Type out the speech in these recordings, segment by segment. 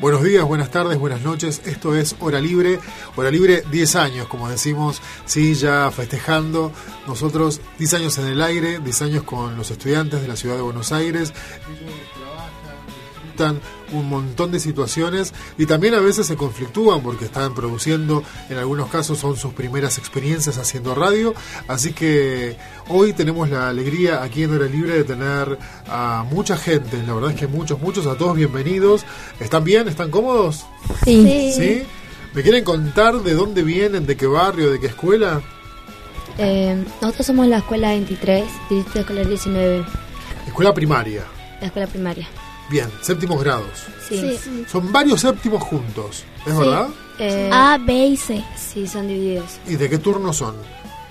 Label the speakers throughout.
Speaker 1: Buenos días, buenas tardes, buenas noches. Esto es Hora Libre. Hora Libre 10 años, como decimos, sí, ya festejando. Nosotros 10 años en el aire, 10 años con los estudiantes de la ciudad de Buenos Aires. Un montón de situaciones y también a veces se conflictúan porque están produciendo, en algunos casos son sus primeras experiencias haciendo radio, así que hoy tenemos la alegría aquí en Hora Libre de tener a mucha gente, la verdad es que muchos, muchos, a todos bienvenidos. ¿Están bien? ¿Están cómodos?
Speaker 2: Sí.
Speaker 1: ¿Sí? ¿Me quieren contar de dónde vienen, de qué barrio, de qué escuela?
Speaker 2: Eh, nosotros somos la escuela 23, Distrito Escolar 19,
Speaker 1: Escuela primaria.
Speaker 2: la escuela primaria.
Speaker 1: Bien, séptimos grados.
Speaker 2: Sí.
Speaker 1: Son varios séptimos juntos, ¿es verdad?
Speaker 2: Eh,
Speaker 3: A, B y C.
Speaker 2: sí, son divididos.
Speaker 1: ¿Y de qué turno son?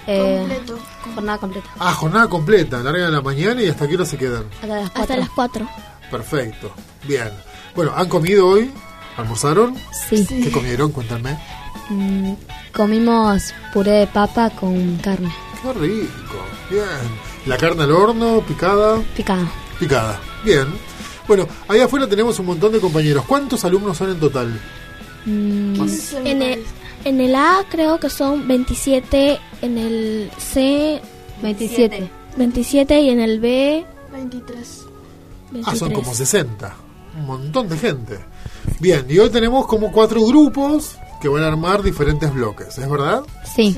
Speaker 2: Eh,
Speaker 3: Completo.
Speaker 2: Jornada completa.
Speaker 1: Ah, jornada completa, larga de la mañana y hasta qué hora se quedan.
Speaker 2: Hasta las
Speaker 3: Hasta
Speaker 2: 4.
Speaker 3: las 4.
Speaker 1: Perfecto, bien. Bueno, ¿han comido hoy? ¿Almorzaron?
Speaker 2: Sí.
Speaker 1: ¿Qué comieron? Cuéntame.
Speaker 2: Mm, comimos puré de papa con carne
Speaker 1: Qué rico, bien. ¿La carne al horno, picada?
Speaker 2: picada.
Speaker 1: Picada, bien. Bueno, ahí afuera tenemos un montón de compañeros. ¿Cuántos alumnos son en total?
Speaker 2: Mm,
Speaker 3: En el, en el A creo que son 27, en el C
Speaker 2: 27.
Speaker 3: 27 y en el B
Speaker 4: 23.
Speaker 3: 23.
Speaker 1: Ah, son como 60. Un montón de gente. Bien, y hoy tenemos como cuatro grupos que van a armar diferentes bloques, ¿es verdad?
Speaker 2: Sí.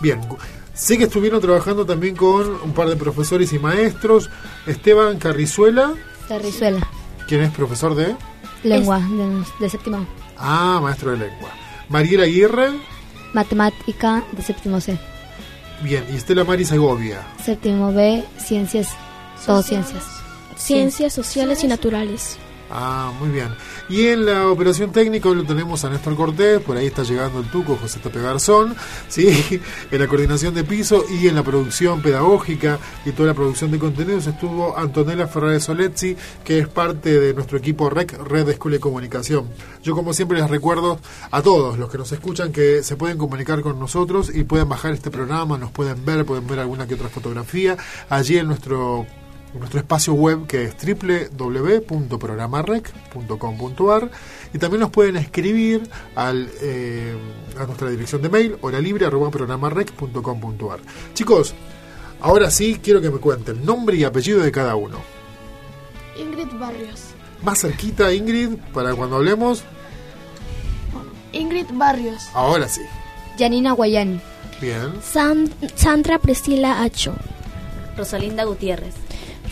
Speaker 1: Bien, sé que estuvieron trabajando también con un par de profesores y maestros. Esteban Carrizuela,
Speaker 2: Terrizuela.
Speaker 1: quien es profesor de...
Speaker 2: Lengua de, de séptimo.
Speaker 1: Ah, maestro de lengua. Mariela Aguirre,
Speaker 2: Matemática de séptimo C.
Speaker 1: bien, y Estela Mari Segovia.
Speaker 2: Séptimo B, ciencias. Todo ciencias.
Speaker 3: Ciencias sociales y naturales.
Speaker 1: Ah, muy bien. Y en la operación técnica hoy lo tenemos a Néstor Cortés, por ahí está llegando el tuco José Tape Garzón, ¿sí? en la coordinación de piso y en la producción pedagógica y toda la producción de contenidos estuvo Antonella Ferrares Solezzi, que es parte de nuestro equipo REC, Red de Escuela y Comunicación. Yo como siempre les recuerdo a todos los que nos escuchan que se pueden comunicar con nosotros y pueden bajar este programa, nos pueden ver, pueden ver alguna que otra fotografía allí en nuestro nuestro espacio web que es www.programarec.com.ar y también nos pueden escribir al, eh, a nuestra dirección de mail horalibre.programarec.com.ar Chicos, ahora sí quiero que me cuenten nombre y apellido de cada uno.
Speaker 4: Ingrid Barrios.
Speaker 1: Más cerquita, Ingrid, para cuando hablemos.
Speaker 4: Ingrid Barrios.
Speaker 1: Ahora sí.
Speaker 2: Janina Guayani.
Speaker 1: Bien.
Speaker 3: San- Sandra Priscila Acho.
Speaker 5: Rosalinda Gutiérrez.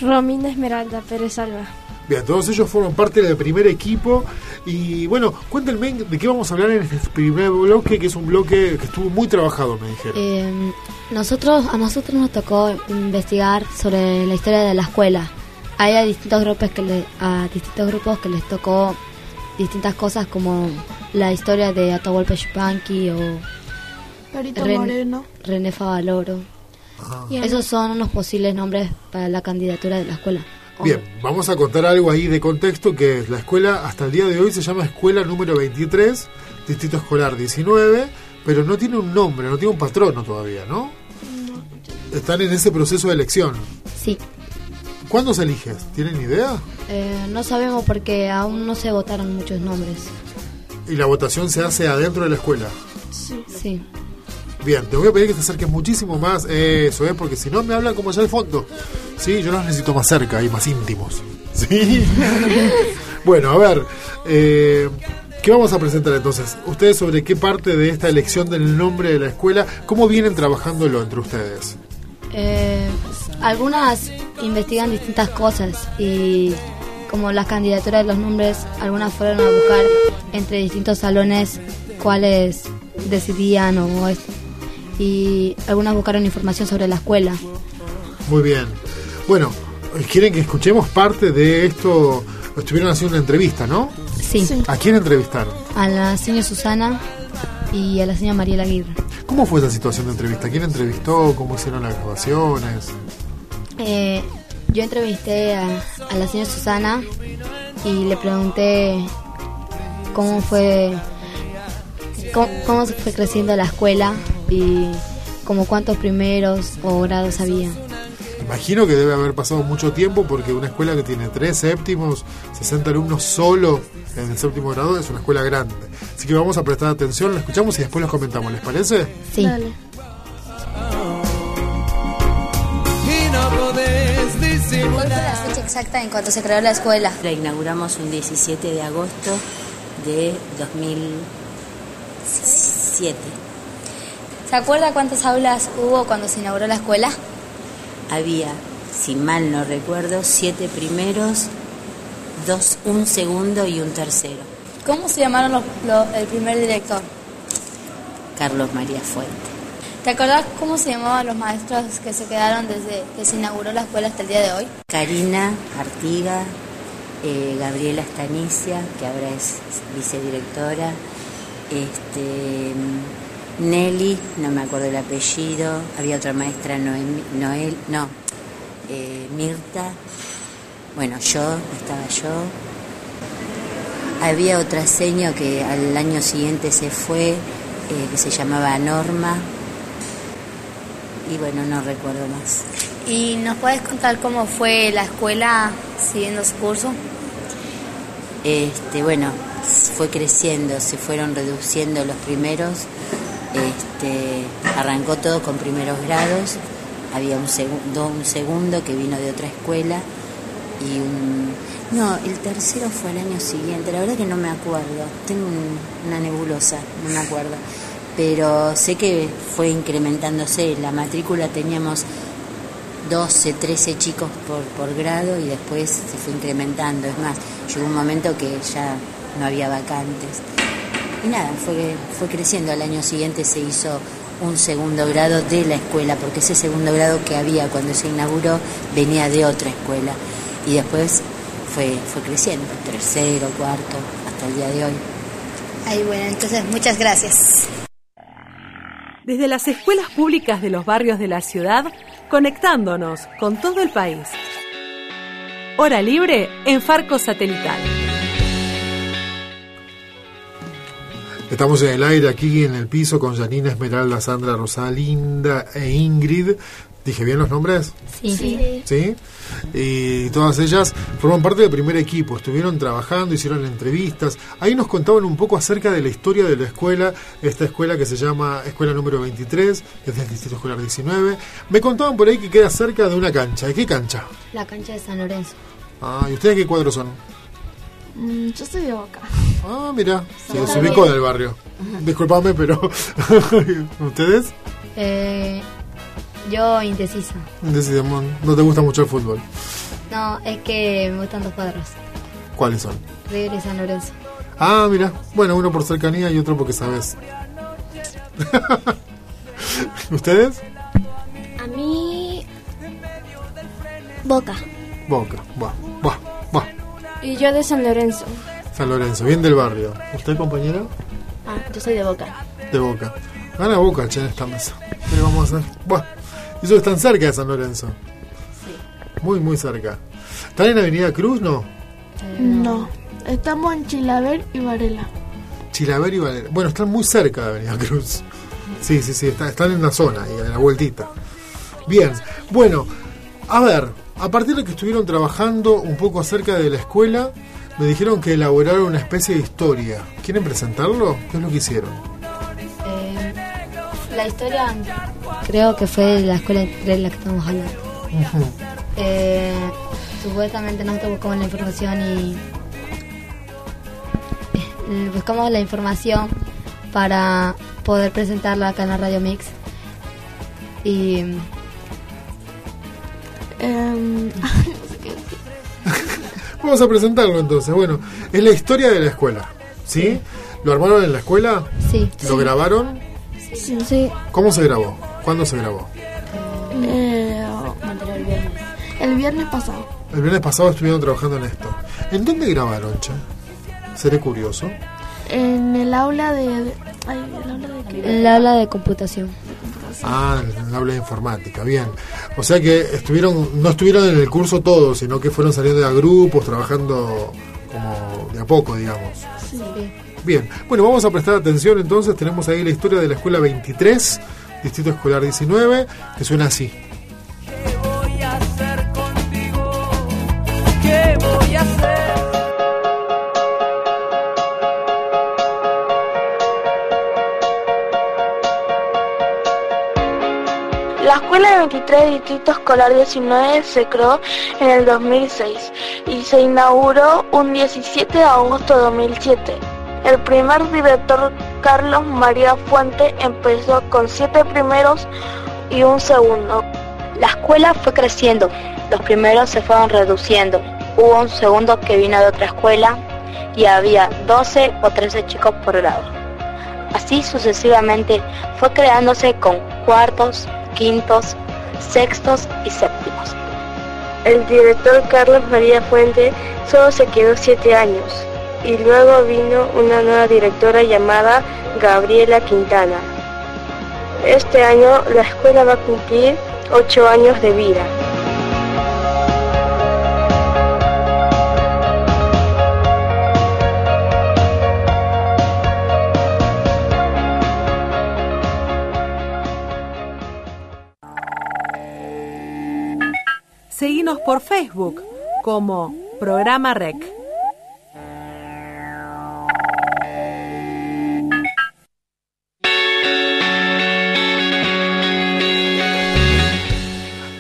Speaker 6: Romina Esmeralda Pérez Alba.
Speaker 1: Bien, todos ellos fueron parte del primer equipo y bueno, cuéntenme de qué vamos a hablar en este primer bloque, que es un bloque que estuvo muy trabajado, me dijeron.
Speaker 2: Eh, nosotros, a nosotros nos tocó investigar sobre la historia de la escuela. Hay a distintos grupos que le, a distintos grupos que les tocó distintas cosas como la historia de Atahualpa Yupanqui o
Speaker 4: Perito
Speaker 2: Ren-
Speaker 4: Moreno.
Speaker 2: René Favaloro.
Speaker 3: Y a-
Speaker 2: Esos son unos posibles nombres para la candidatura de la escuela.
Speaker 1: Bien, vamos a contar algo ahí de contexto, que la escuela hasta el día de hoy se llama Escuela número 23, Distrito Escolar 19, pero no tiene un nombre, no tiene un patrono todavía, ¿no? Están en ese proceso de elección.
Speaker 2: Sí,
Speaker 1: ¿Cuándo se eliges? ¿Tienen idea?
Speaker 2: eh, no sabemos porque aún no se votaron muchos nombres.
Speaker 1: Y la votación se hace adentro de la escuela.
Speaker 2: Sí.
Speaker 1: Bien, te voy a pedir que te acerques muchísimo más. Eso es, porque si no me hablan como allá al fondo. Sí, yo los necesito más cerca y más íntimos. Sí. bueno, a ver. eh, ¿Qué vamos a presentar entonces? Ustedes sobre qué parte de esta elección del nombre de la escuela, cómo vienen trabajándolo entre ustedes.
Speaker 2: Eh, algunas investigan distintas cosas y como las candidaturas de los nombres, algunas fueron a buscar entre distintos salones cuáles decidían o esto. Y algunas buscaron información sobre la escuela.
Speaker 1: Muy bien. Bueno, quieren que escuchemos parte de esto. Estuvieron haciendo una entrevista, ¿no?
Speaker 2: Sí,
Speaker 1: ¿A quién entrevistaron?
Speaker 2: a la señora Susana y a la señora Mariela Aguirre.
Speaker 1: ¿Cómo ¿Cómo fue esa situación de entrevista? ¿Quién entrevistó? ¿Cómo hicieron las grabaciones?
Speaker 2: Eh, yo entrevisté a, a la señora Susana y le pregunté cómo fue cómo, cómo se fue creciendo la escuela y como cuántos primeros o grados había.
Speaker 1: Imagino que debe haber pasado mucho tiempo porque una escuela que tiene tres séptimos, 60 alumnos solo en el séptimo grado es una escuela grande. Así que vamos a prestar atención, lo escuchamos y después los comentamos, ¿les parece?
Speaker 2: Sí.
Speaker 4: Dale.
Speaker 7: ¿Cuál fue la fecha exacta en cuanto se creó la escuela?
Speaker 5: La inauguramos un 17 de agosto de 2007.
Speaker 7: ¿Se acuerda cuántas aulas hubo cuando se inauguró la escuela?
Speaker 5: Había, si mal no recuerdo, siete primeros, dos, un segundo y un tercero.
Speaker 7: ¿Cómo se llamaron los- los- el primer director?
Speaker 5: Carlos María Fuente.
Speaker 7: ¿Te acordás cómo se llamaban los maestros que se quedaron desde que se inauguró la escuela hasta el día de hoy?
Speaker 5: Karina Artiga, eh, Gabriela Stanicia, que ahora es vicedirectora, este, Nelly, no me acuerdo el apellido, había otra maestra, Noem- Noel, no, eh, Mirta, bueno, yo, estaba yo, había otra seño que al año siguiente se fue, eh, que se llamaba Norma, y bueno, no recuerdo más.
Speaker 7: ¿Y nos puedes contar cómo fue la escuela siguiendo su curso?
Speaker 5: Este, bueno, fue creciendo, se fueron reduciendo los primeros, este, arrancó todo con primeros grados, había un segundo, un segundo que vino de otra escuela y un no, el tercero fue el año siguiente, la verdad que no me acuerdo, tengo un- una nebulosa, no me acuerdo, pero sé que fue incrementándose, la matrícula teníamos 12, 13 chicos por, por grado y después se fue incrementando. Es más, llegó un momento que ya no había vacantes. Y nada, fue, fue creciendo. Al año siguiente se hizo un segundo grado de la escuela, porque ese segundo grado que había cuando se inauguró venía de otra escuela. Y después fue, fue creciendo, tercero, cuarto, hasta el día de hoy.
Speaker 7: Ahí bueno, entonces muchas gracias.
Speaker 8: Desde las escuelas públicas de los barrios de la ciudad, conectándonos con todo el país. Hora libre en Farco Satelital.
Speaker 1: Estamos en el aire aquí en el piso con Janina, Esmeralda, Sandra, Rosalinda e Ingrid. ¿Dije bien los nombres?
Speaker 2: Sí.
Speaker 1: ¿Sí? Y todas ellas forman parte del primer equipo, estuvieron trabajando, hicieron entrevistas. Ahí nos contaban un poco acerca de la historia de la escuela, esta escuela que se llama Escuela número 23, que es del Distrito Escolar 19. Me contaban por ahí que queda cerca de una cancha. ¿De qué cancha?
Speaker 2: La cancha de San Lorenzo.
Speaker 1: Ah, ¿y ustedes qué cuadros son?
Speaker 4: Mm, yo soy de Boca.
Speaker 1: Ah, mira, se, se ubicó en el barrio. Disculpame, pero. ¿Ustedes?
Speaker 2: Eh, yo indecisa.
Speaker 1: Decidimos, no te gusta mucho el fútbol.
Speaker 2: No, es que me gustan dos cuadros.
Speaker 1: ¿Cuáles son?
Speaker 2: River y San Lorenzo.
Speaker 1: Ah, mira. Bueno, uno por cercanía y otro porque sabes. ¿Ustedes?
Speaker 3: A mí. Boca.
Speaker 1: Boca. Buah, buah.
Speaker 6: Y yo de San Lorenzo.
Speaker 1: San Lorenzo, bien del barrio. ¿Usted, compañera?
Speaker 6: Ah, yo soy de Boca.
Speaker 1: De Boca. Gana Boca, che, en esta mesa. ¿Qué le vamos a hacer? Buah. Y eso están cerca de San Lorenzo. Muy, muy cerca. ¿Están en Avenida Cruz, no?
Speaker 4: No. Estamos en Chilaver y Varela.
Speaker 1: Chilaver y Valera. Bueno, están muy cerca de Avenida Cruz. Sí, sí, sí, está- están en la zona y en la vueltita. Bien, bueno, a ver, a partir de que estuvieron trabajando un poco acerca de la escuela, me dijeron que elaboraron una especie de historia. ¿Quieren presentarlo? ¿Qué es lo que hicieron?
Speaker 2: Eh, la historia creo que fue de la escuela de la que estamos hablando. Eh, supuestamente nosotros buscamos la información y eh, buscamos la información para poder presentarla acá en la Radio Mix. Y
Speaker 4: Em,
Speaker 1: Vamos a presentarlo entonces. Bueno, es la historia de la escuela. ¿Sí? ¿Lo armaron en la escuela?
Speaker 2: sí,
Speaker 1: ¿Lo grabaron?
Speaker 4: sí.
Speaker 3: Sí.
Speaker 1: ¿Cómo se grabó? ¿Cuándo se grabó?
Speaker 4: Eh, el viernes pasado.
Speaker 1: El viernes pasado estuvieron trabajando en esto. ¿En dónde grabaron, che? Seré curioso.
Speaker 4: En el aula de
Speaker 9: El aula de computación.
Speaker 1: Ah, el aula de informática, bien. O sea que estuvieron, no estuvieron en el curso todos, sino que fueron saliendo de a grupos, trabajando como de a poco, digamos.
Speaker 9: Sí.
Speaker 1: Bien, bueno, vamos a prestar atención entonces. Tenemos ahí la historia de la escuela 23, Distrito Escolar 19, que suena así.
Speaker 4: Escuela de 23 Distrito Escolar 19 se creó en el 2006 y se inauguró un 17 de agosto de 2007. El primer director Carlos María Fuente empezó con siete primeros y un segundo.
Speaker 10: La escuela fue creciendo, los primeros se fueron reduciendo, hubo un segundo que vino de otra escuela y había 12 o 13 chicos por grado. Así sucesivamente fue creándose con cuartos, quintos, sextos y séptimos.
Speaker 4: El director Carlos María Fuente solo se quedó siete años y luego vino una nueva directora llamada Gabriela Quintana. Este año la escuela va a cumplir ocho años de vida.
Speaker 8: Por Facebook como Programa Rec.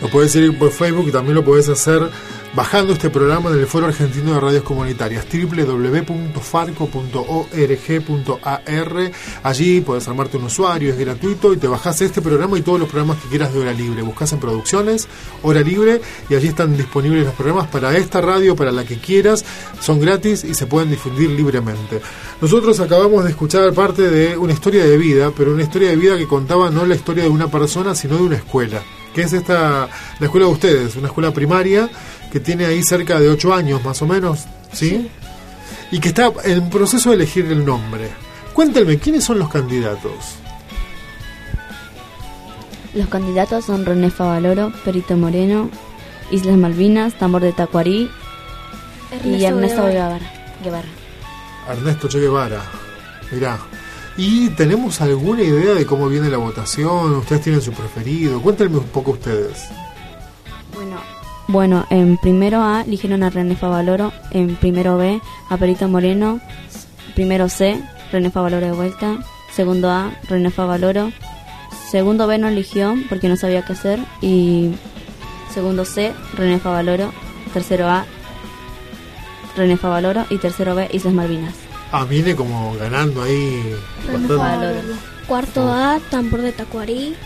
Speaker 1: Lo puedes seguir por Facebook y también lo puedes hacer bajando este programa en el Foro Argentino de Radios Comunitarias, www.farco.org.ar. Allí puedes armarte un usuario, es gratuito y te bajas este programa y todos los programas que quieras de Hora Libre. Buscas en Producciones, Hora Libre y allí están disponibles los programas para esta radio, para la que quieras. Son gratis y se pueden difundir libremente. Nosotros acabamos de escuchar parte de una historia de vida, pero una historia de vida que contaba no la historia de una persona, sino de una escuela que es esta la escuela de ustedes, una escuela primaria que tiene ahí cerca de ocho años más o menos, ¿sí? Y que está en proceso de elegir el nombre. Cuéntenme, ¿quiénes son los candidatos?
Speaker 9: Los candidatos son René Favaloro, Perito Moreno, Islas Malvinas, Tambor de Tacuarí y Ernesto Guevara. Guevara.
Speaker 1: Ernesto Che Guevara. Mirá. ¿Y tenemos alguna idea de cómo viene la votación? ¿Ustedes tienen su preferido? Cuéntenme un poco ustedes.
Speaker 9: Bueno, en primero A eligieron a René Favaloro, en primero B a Perito Moreno, primero C, René Favaloro de vuelta, segundo A, René Favaloro, segundo B no eligió porque no sabía qué hacer y segundo C, René Favaloro, tercero A, René Favaloro y tercero B, Islas Malvinas.
Speaker 1: Ah, viene como ganando ahí. bastante.
Speaker 11: Cuarto A, tambor de Tacuarí.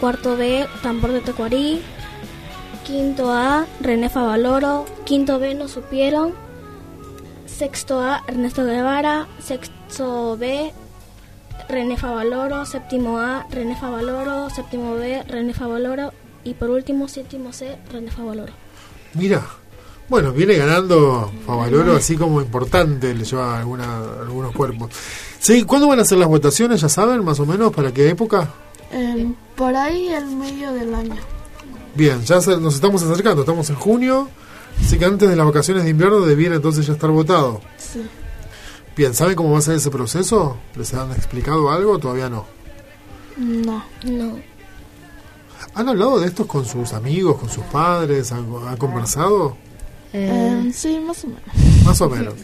Speaker 11: Cuarto B, tambor de Tacuarí. Quinto A, René Favaloro. Quinto B, no supieron. Sexto A, Ernesto Guevara. Sexto B, René Favaloro. Séptimo A, René Favaloro. Séptimo B, René Favaloro. Y por último, séptimo C, René Favaloro.
Speaker 1: Mira, bueno, viene ganando Favaloro así como importante, le lleva alguna, algunos cuerpos. Sí, ¿Cuándo van a ser las votaciones? ¿Ya saben más o menos para qué época?
Speaker 4: Eh, por ahí en medio del año.
Speaker 1: Bien, ya se- nos estamos acercando, estamos en junio, así que antes de las vacaciones de invierno debiera entonces ya estar votado.
Speaker 4: Sí.
Speaker 1: Bien, ¿saben cómo va a ser ese proceso? ¿Les han explicado algo? Todavía no.
Speaker 4: No.
Speaker 11: No.
Speaker 1: ¿Han hablado de esto con sus amigos, con sus padres? ¿Han, han conversado?
Speaker 4: Eh, sí, más o menos.
Speaker 1: Más o menos.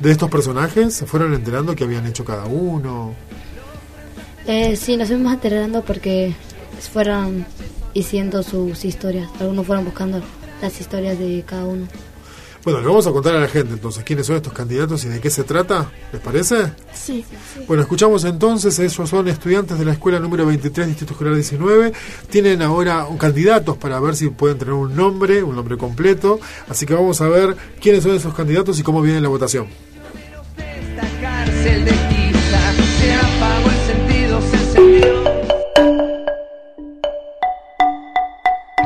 Speaker 1: ¿De estos personajes se fueron enterando que habían hecho cada uno?
Speaker 9: Eh, sí, nos fuimos enterando porque fueron diciendo sus historias. Algunos fueron buscando las historias de cada uno.
Speaker 1: Bueno, le vamos a contar a la gente entonces quiénes son estos candidatos y de qué se trata. ¿Les parece?
Speaker 4: Sí.
Speaker 1: Bueno, escuchamos entonces, esos son estudiantes de la escuela número 23, Distrito Escolar 19. Tienen ahora un- candidatos para ver si pueden tener un nombre, un nombre completo. Así que vamos a ver quiénes son esos candidatos y cómo viene la votación.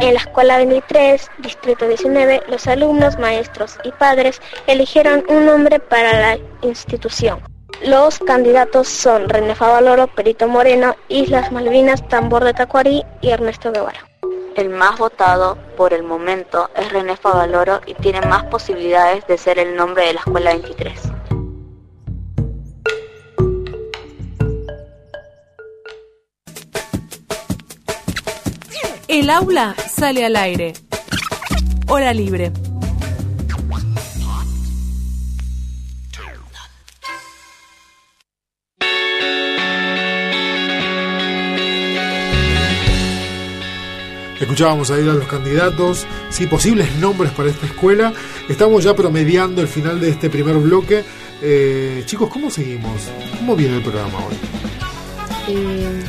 Speaker 12: En la escuela 23, distrito 19, los alumnos, maestros y padres eligieron un nombre para la institución.
Speaker 13: Los candidatos son René Favaloro, Perito Moreno, Islas Malvinas, Tambor de Tacuarí y Ernesto Guevara.
Speaker 10: El más votado por el momento es René Favaloro y tiene más posibilidades de ser el nombre de la Escuela 23.
Speaker 8: El aula sale al aire. Hora libre.
Speaker 1: Escuchábamos ahí a los candidatos, sí, posibles nombres para esta escuela. Estamos ya promediando el final de este primer bloque. Eh, chicos, ¿cómo seguimos? ¿Cómo viene el programa hoy?
Speaker 2: Eh,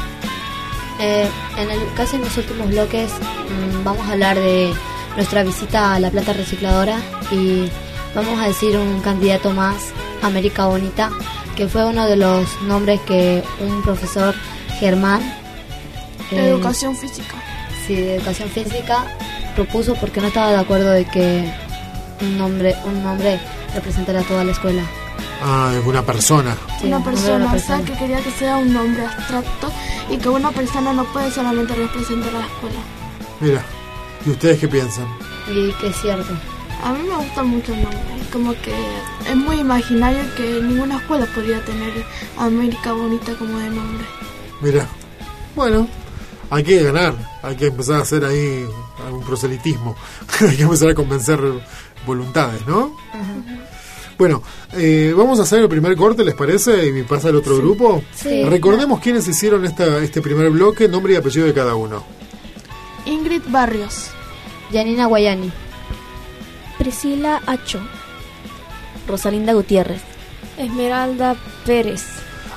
Speaker 2: en el casi en los últimos bloques mm, vamos a hablar de nuestra visita a la plata recicladora y vamos a decir un candidato más, América Bonita, que fue uno de los nombres que un profesor Germán
Speaker 3: de educación física
Speaker 2: sí, de educación física propuso porque no estaba de acuerdo de que un nombre un nombre representara a toda la escuela.
Speaker 1: Ah, es una persona.
Speaker 3: Una persona, o sea, que quería que sea un nombre abstracto y que una persona no puede solamente representar a la escuela.
Speaker 1: Mira, ¿y ustedes qué piensan?
Speaker 2: Y que es cierto.
Speaker 3: A mí me gusta mucho el nombre, como que es muy imaginario que ninguna escuela podría tener América Bonita como de nombre.
Speaker 1: Mira, bueno, hay que ganar, hay que empezar a hacer ahí algún proselitismo, hay que empezar a convencer voluntades, ¿no? Bueno, eh, vamos a hacer el primer corte, ¿les parece? Y me pasa el otro grupo.
Speaker 2: Sí.
Speaker 1: Recordemos quiénes hicieron esta, este primer bloque, nombre y apellido de cada uno.
Speaker 3: Ingrid Barrios.
Speaker 2: Janina Guayani.
Speaker 3: Priscila Acho.
Speaker 6: Rosalinda Gutiérrez.
Speaker 3: Esmeralda Pérez.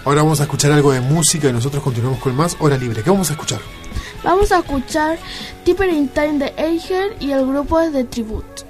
Speaker 1: Ahora vamos a escuchar algo de música y nosotros continuamos con más Hora Libre. ¿Qué vamos a escuchar?
Speaker 3: Vamos a escuchar Tipper in Time de Eiger y el grupo es de Tribute.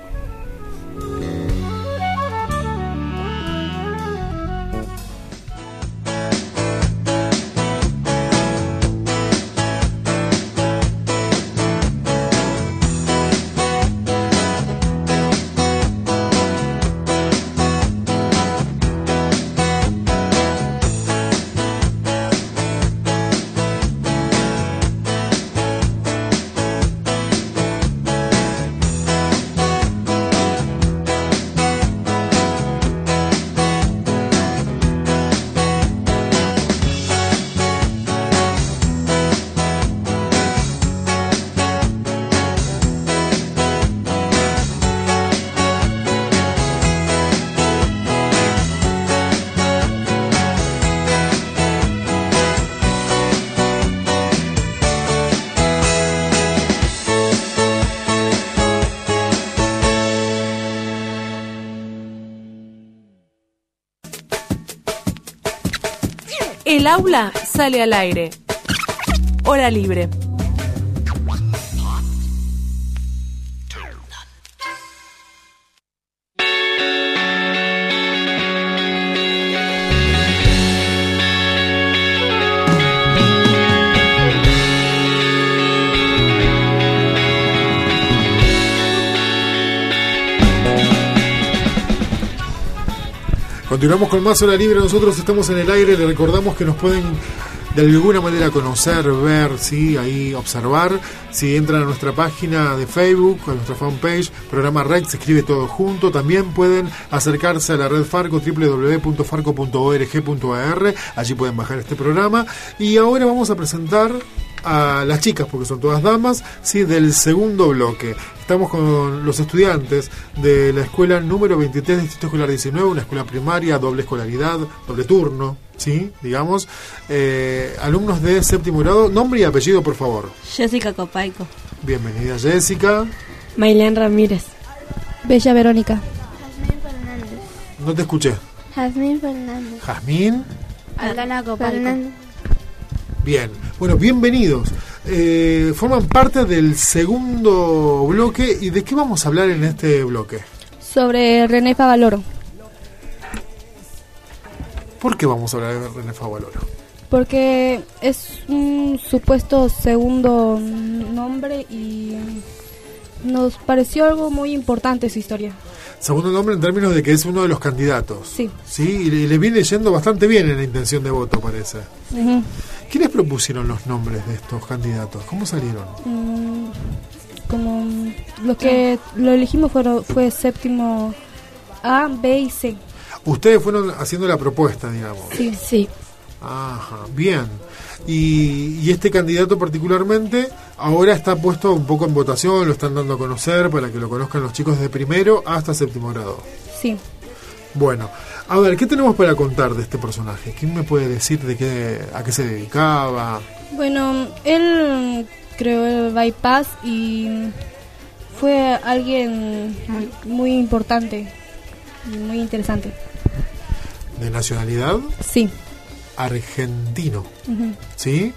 Speaker 8: El aula sale al aire. Hora libre.
Speaker 1: Continuamos con más Hora Libre. Nosotros estamos en el aire. Le recordamos que nos pueden de alguna manera conocer, ver, sí, ahí observar. Si entran a nuestra página de Facebook, a nuestra fanpage, programa REC, se escribe todo junto. También pueden acercarse a la red Farco, www.farco.org.ar. Allí pueden bajar este programa. Y ahora vamos a presentar a las chicas, porque son todas damas, sí, del segundo bloque. Estamos con los estudiantes de la escuela número 23 de Distrito Escolar 19, una escuela primaria, doble escolaridad, doble turno, sí, digamos. Eh, alumnos de séptimo grado, nombre y apellido, por favor.
Speaker 6: Jessica Copaico.
Speaker 1: Bienvenida, Jessica.
Speaker 6: Mailén Ramírez.
Speaker 3: Bella Verónica.
Speaker 1: No te escuché.
Speaker 3: Jazmín Fernández.
Speaker 1: Jazmín.
Speaker 3: Aldana Copaico.
Speaker 1: Bien, bueno, bienvenidos. Eh, forman parte del segundo bloque. ¿Y de qué vamos a hablar en este bloque?
Speaker 3: Sobre René Favaloro.
Speaker 1: ¿Por qué vamos a hablar de René Favaloro?
Speaker 3: Porque es un supuesto segundo nombre y nos pareció algo muy importante su historia.
Speaker 1: Segundo nombre en términos de que es uno de los candidatos.
Speaker 3: Sí.
Speaker 1: Sí, y le, le viene yendo bastante bien en la intención de voto, parece.
Speaker 3: Ujú.
Speaker 1: ¿Quiénes propusieron los nombres de estos candidatos? ¿Cómo salieron?
Speaker 3: Mm, como mm, lo que lo elegimos fueron, fue séptimo A, B y C.
Speaker 1: Ustedes fueron haciendo la propuesta, digamos.
Speaker 3: Sí, sí.
Speaker 1: Ajá, bien. Y, y este candidato particularmente ahora está puesto un poco en votación, lo están dando a conocer para que lo conozcan los chicos de primero hasta séptimo grado.
Speaker 3: Sí.
Speaker 1: Bueno, a ver, ¿qué tenemos para contar de este personaje? ¿Quién me puede decir de qué, a qué se dedicaba?
Speaker 3: Bueno, él creó el bypass y fue alguien muy importante, muy interesante.
Speaker 1: ¿De nacionalidad?
Speaker 3: Sí.
Speaker 1: Argentino. ¿Sí?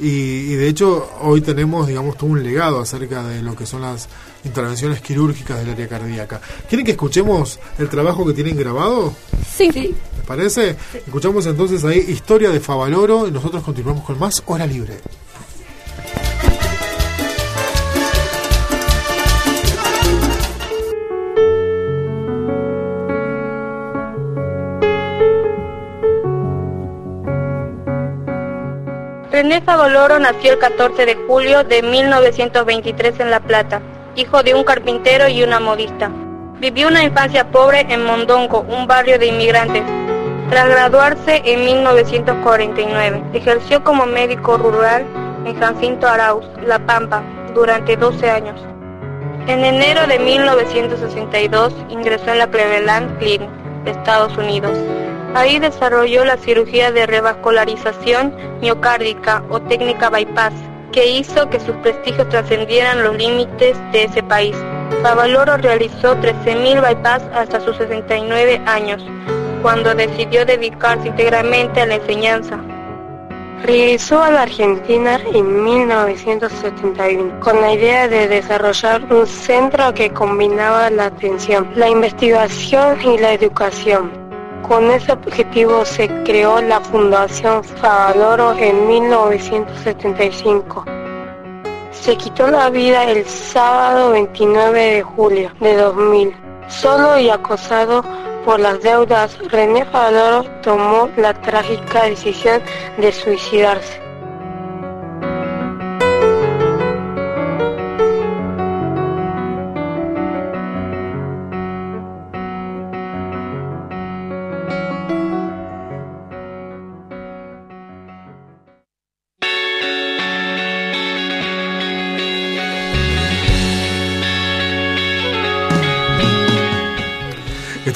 Speaker 1: Y, y de hecho hoy tenemos, digamos, todo un legado acerca de lo que son las intervenciones quirúrgicas del área cardíaca. ¿Quieren que escuchemos el trabajo que tienen grabado?
Speaker 3: Sí.
Speaker 1: ¿Les parece? Escuchamos entonces ahí Historia de Favaloro y nosotros continuamos con más Hora Libre.
Speaker 13: René Favaloro nació el 14 de julio de 1923 en La Plata, hijo de un carpintero y una modista. Vivió una infancia pobre en Mondongo, un barrio de inmigrantes. Tras graduarse en 1949, ejerció como médico rural en Jacinto Arauz, La Pampa, durante 12 años. En enero de 1962 ingresó en la Cleveland Clinic Estados Unidos. Ahí desarrolló la cirugía de revascularización miocárdica o técnica bypass, que hizo que sus prestigios trascendieran los límites de ese país. Favaloro realizó 13.000 bypass hasta sus 69 años, cuando decidió dedicarse íntegramente a la enseñanza.
Speaker 14: Regresó a la Argentina en 1971 con la idea de desarrollar un centro que combinaba la atención, la investigación y la educación. Con ese objetivo se creó la Fundación Favaloro en 1975. Se quitó la vida el sábado 29 de julio de 2000. Solo y acosado por las deudas, René Favaloro tomó la trágica decisión de suicidarse.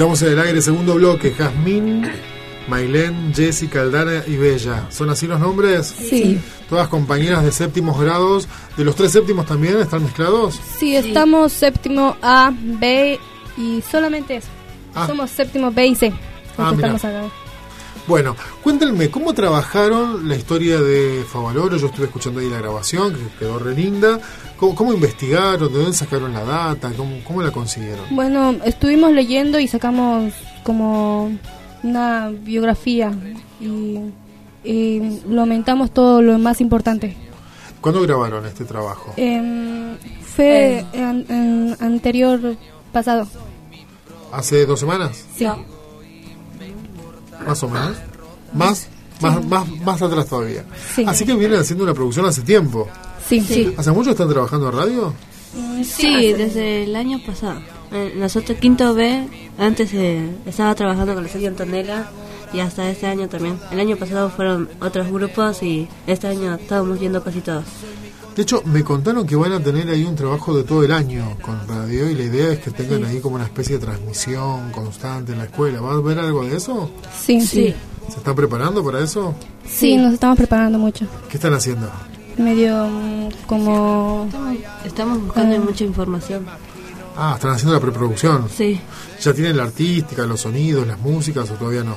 Speaker 1: Estamos en el aire, segundo bloque. Jazmín, Mailén, Jessica, Aldana y Bella. ¿Son así los nombres?
Speaker 3: Sí.
Speaker 1: Todas compañeras de séptimos grados. ¿De los tres séptimos también están mezclados?
Speaker 3: Sí, estamos séptimo A, B y solamente eso.
Speaker 1: Ah.
Speaker 3: Somos séptimo B y C.
Speaker 1: Ah,
Speaker 3: estamos acá.
Speaker 1: Bueno, cuéntenme, ¿cómo trabajaron la historia de Favaloro? Yo estuve escuchando ahí la grabación, que quedó re linda. ¿Cómo, cómo investigaron? ¿De dónde sacaron la data? ¿Cómo, cómo la consiguieron?
Speaker 3: Bueno, estuvimos leyendo y sacamos como una biografía y, y lo aumentamos todo lo más importante.
Speaker 1: ¿Cuándo grabaron este trabajo?
Speaker 3: Em, fue en, en anterior pasado.
Speaker 1: ¿Hace dos semanas?
Speaker 3: Sí.
Speaker 1: ¿Más o menos? ¿Más? Más, más, más atrás todavía.
Speaker 3: Sí.
Speaker 1: Así que vienen haciendo una producción hace tiempo.
Speaker 3: Sí, sí.
Speaker 1: ¿Hace mucho están trabajando en radio?
Speaker 6: Sí, desde el año pasado. Eh, Nosotros, quinto B, antes eh, estaba trabajando con la Sergio Antonella y hasta este año también. El año pasado fueron otros grupos y este año estábamos yendo casi todos.
Speaker 1: De hecho, me contaron que van a tener ahí un trabajo de todo el año con radio y la idea es que tengan ahí como una especie de transmisión constante en la escuela. ¿Va a haber algo de eso?
Speaker 3: Sí, sí.
Speaker 1: ¿Se están preparando para eso?
Speaker 3: Sí, nos estamos preparando mucho.
Speaker 1: ¿Qué están haciendo?
Speaker 3: Medio mm, como...
Speaker 6: Estamos buscando mucha información.
Speaker 1: Ah, están haciendo la preproducción.
Speaker 6: Sí.
Speaker 1: ¿Ya tienen la artística, los sonidos, las músicas o todavía no?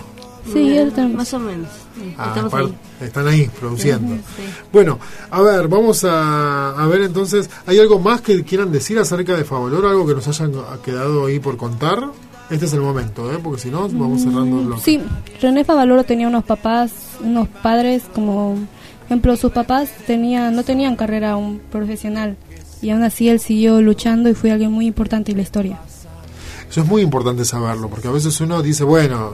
Speaker 3: Sí, ya tenemos.
Speaker 6: Más o menos. Sí,
Speaker 1: Ah,
Speaker 6: Estamos
Speaker 1: apar-
Speaker 6: ahí.
Speaker 1: Están ahí produciendo.
Speaker 6: Sí.
Speaker 1: Bueno, a ver, vamos a, a ver entonces, ¿hay algo más que quieran decir acerca de Favaloro? ¿Algo que nos hayan quedado ahí por contar? Este es el momento, ¿eh? porque si no, vamos cerrando el bloque.
Speaker 3: Sí, René Favaloro tenía unos papás, unos padres como, ejemplo, sus papás tenían, no tenían carrera un profesional
Speaker 15: y aún así él siguió luchando y fue alguien muy importante en la historia.
Speaker 1: Eso es muy importante saberlo, porque a veces uno dice, bueno,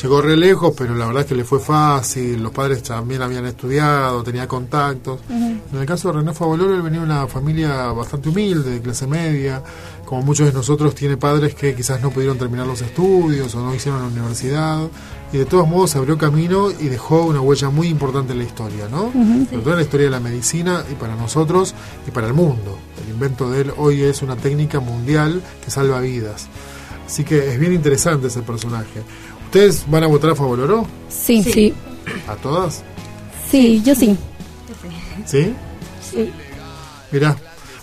Speaker 1: llegó re lejos, pero la verdad es que le fue fácil, los padres también habían estudiado, tenía contactos. En el caso de René Favoloro, él venía de una familia bastante humilde, de clase media, como muchos de nosotros tiene padres que quizás no pudieron terminar los estudios o no hicieron la universidad, y de todos modos se abrió camino y dejó una huella muy importante en la historia, ¿no? Sobre todo en la historia de la medicina y para nosotros y para el mundo. El invento de él hoy es una técnica mundial que salva vidas. Así que es bien interesante ese personaje. ¿Ustedes van a votar a Favoloro?
Speaker 15: Sí. Sí.
Speaker 1: ¿A todas?
Speaker 15: Sí, yo sí.
Speaker 1: ¿Sí?
Speaker 15: Sí.
Speaker 1: Mirá.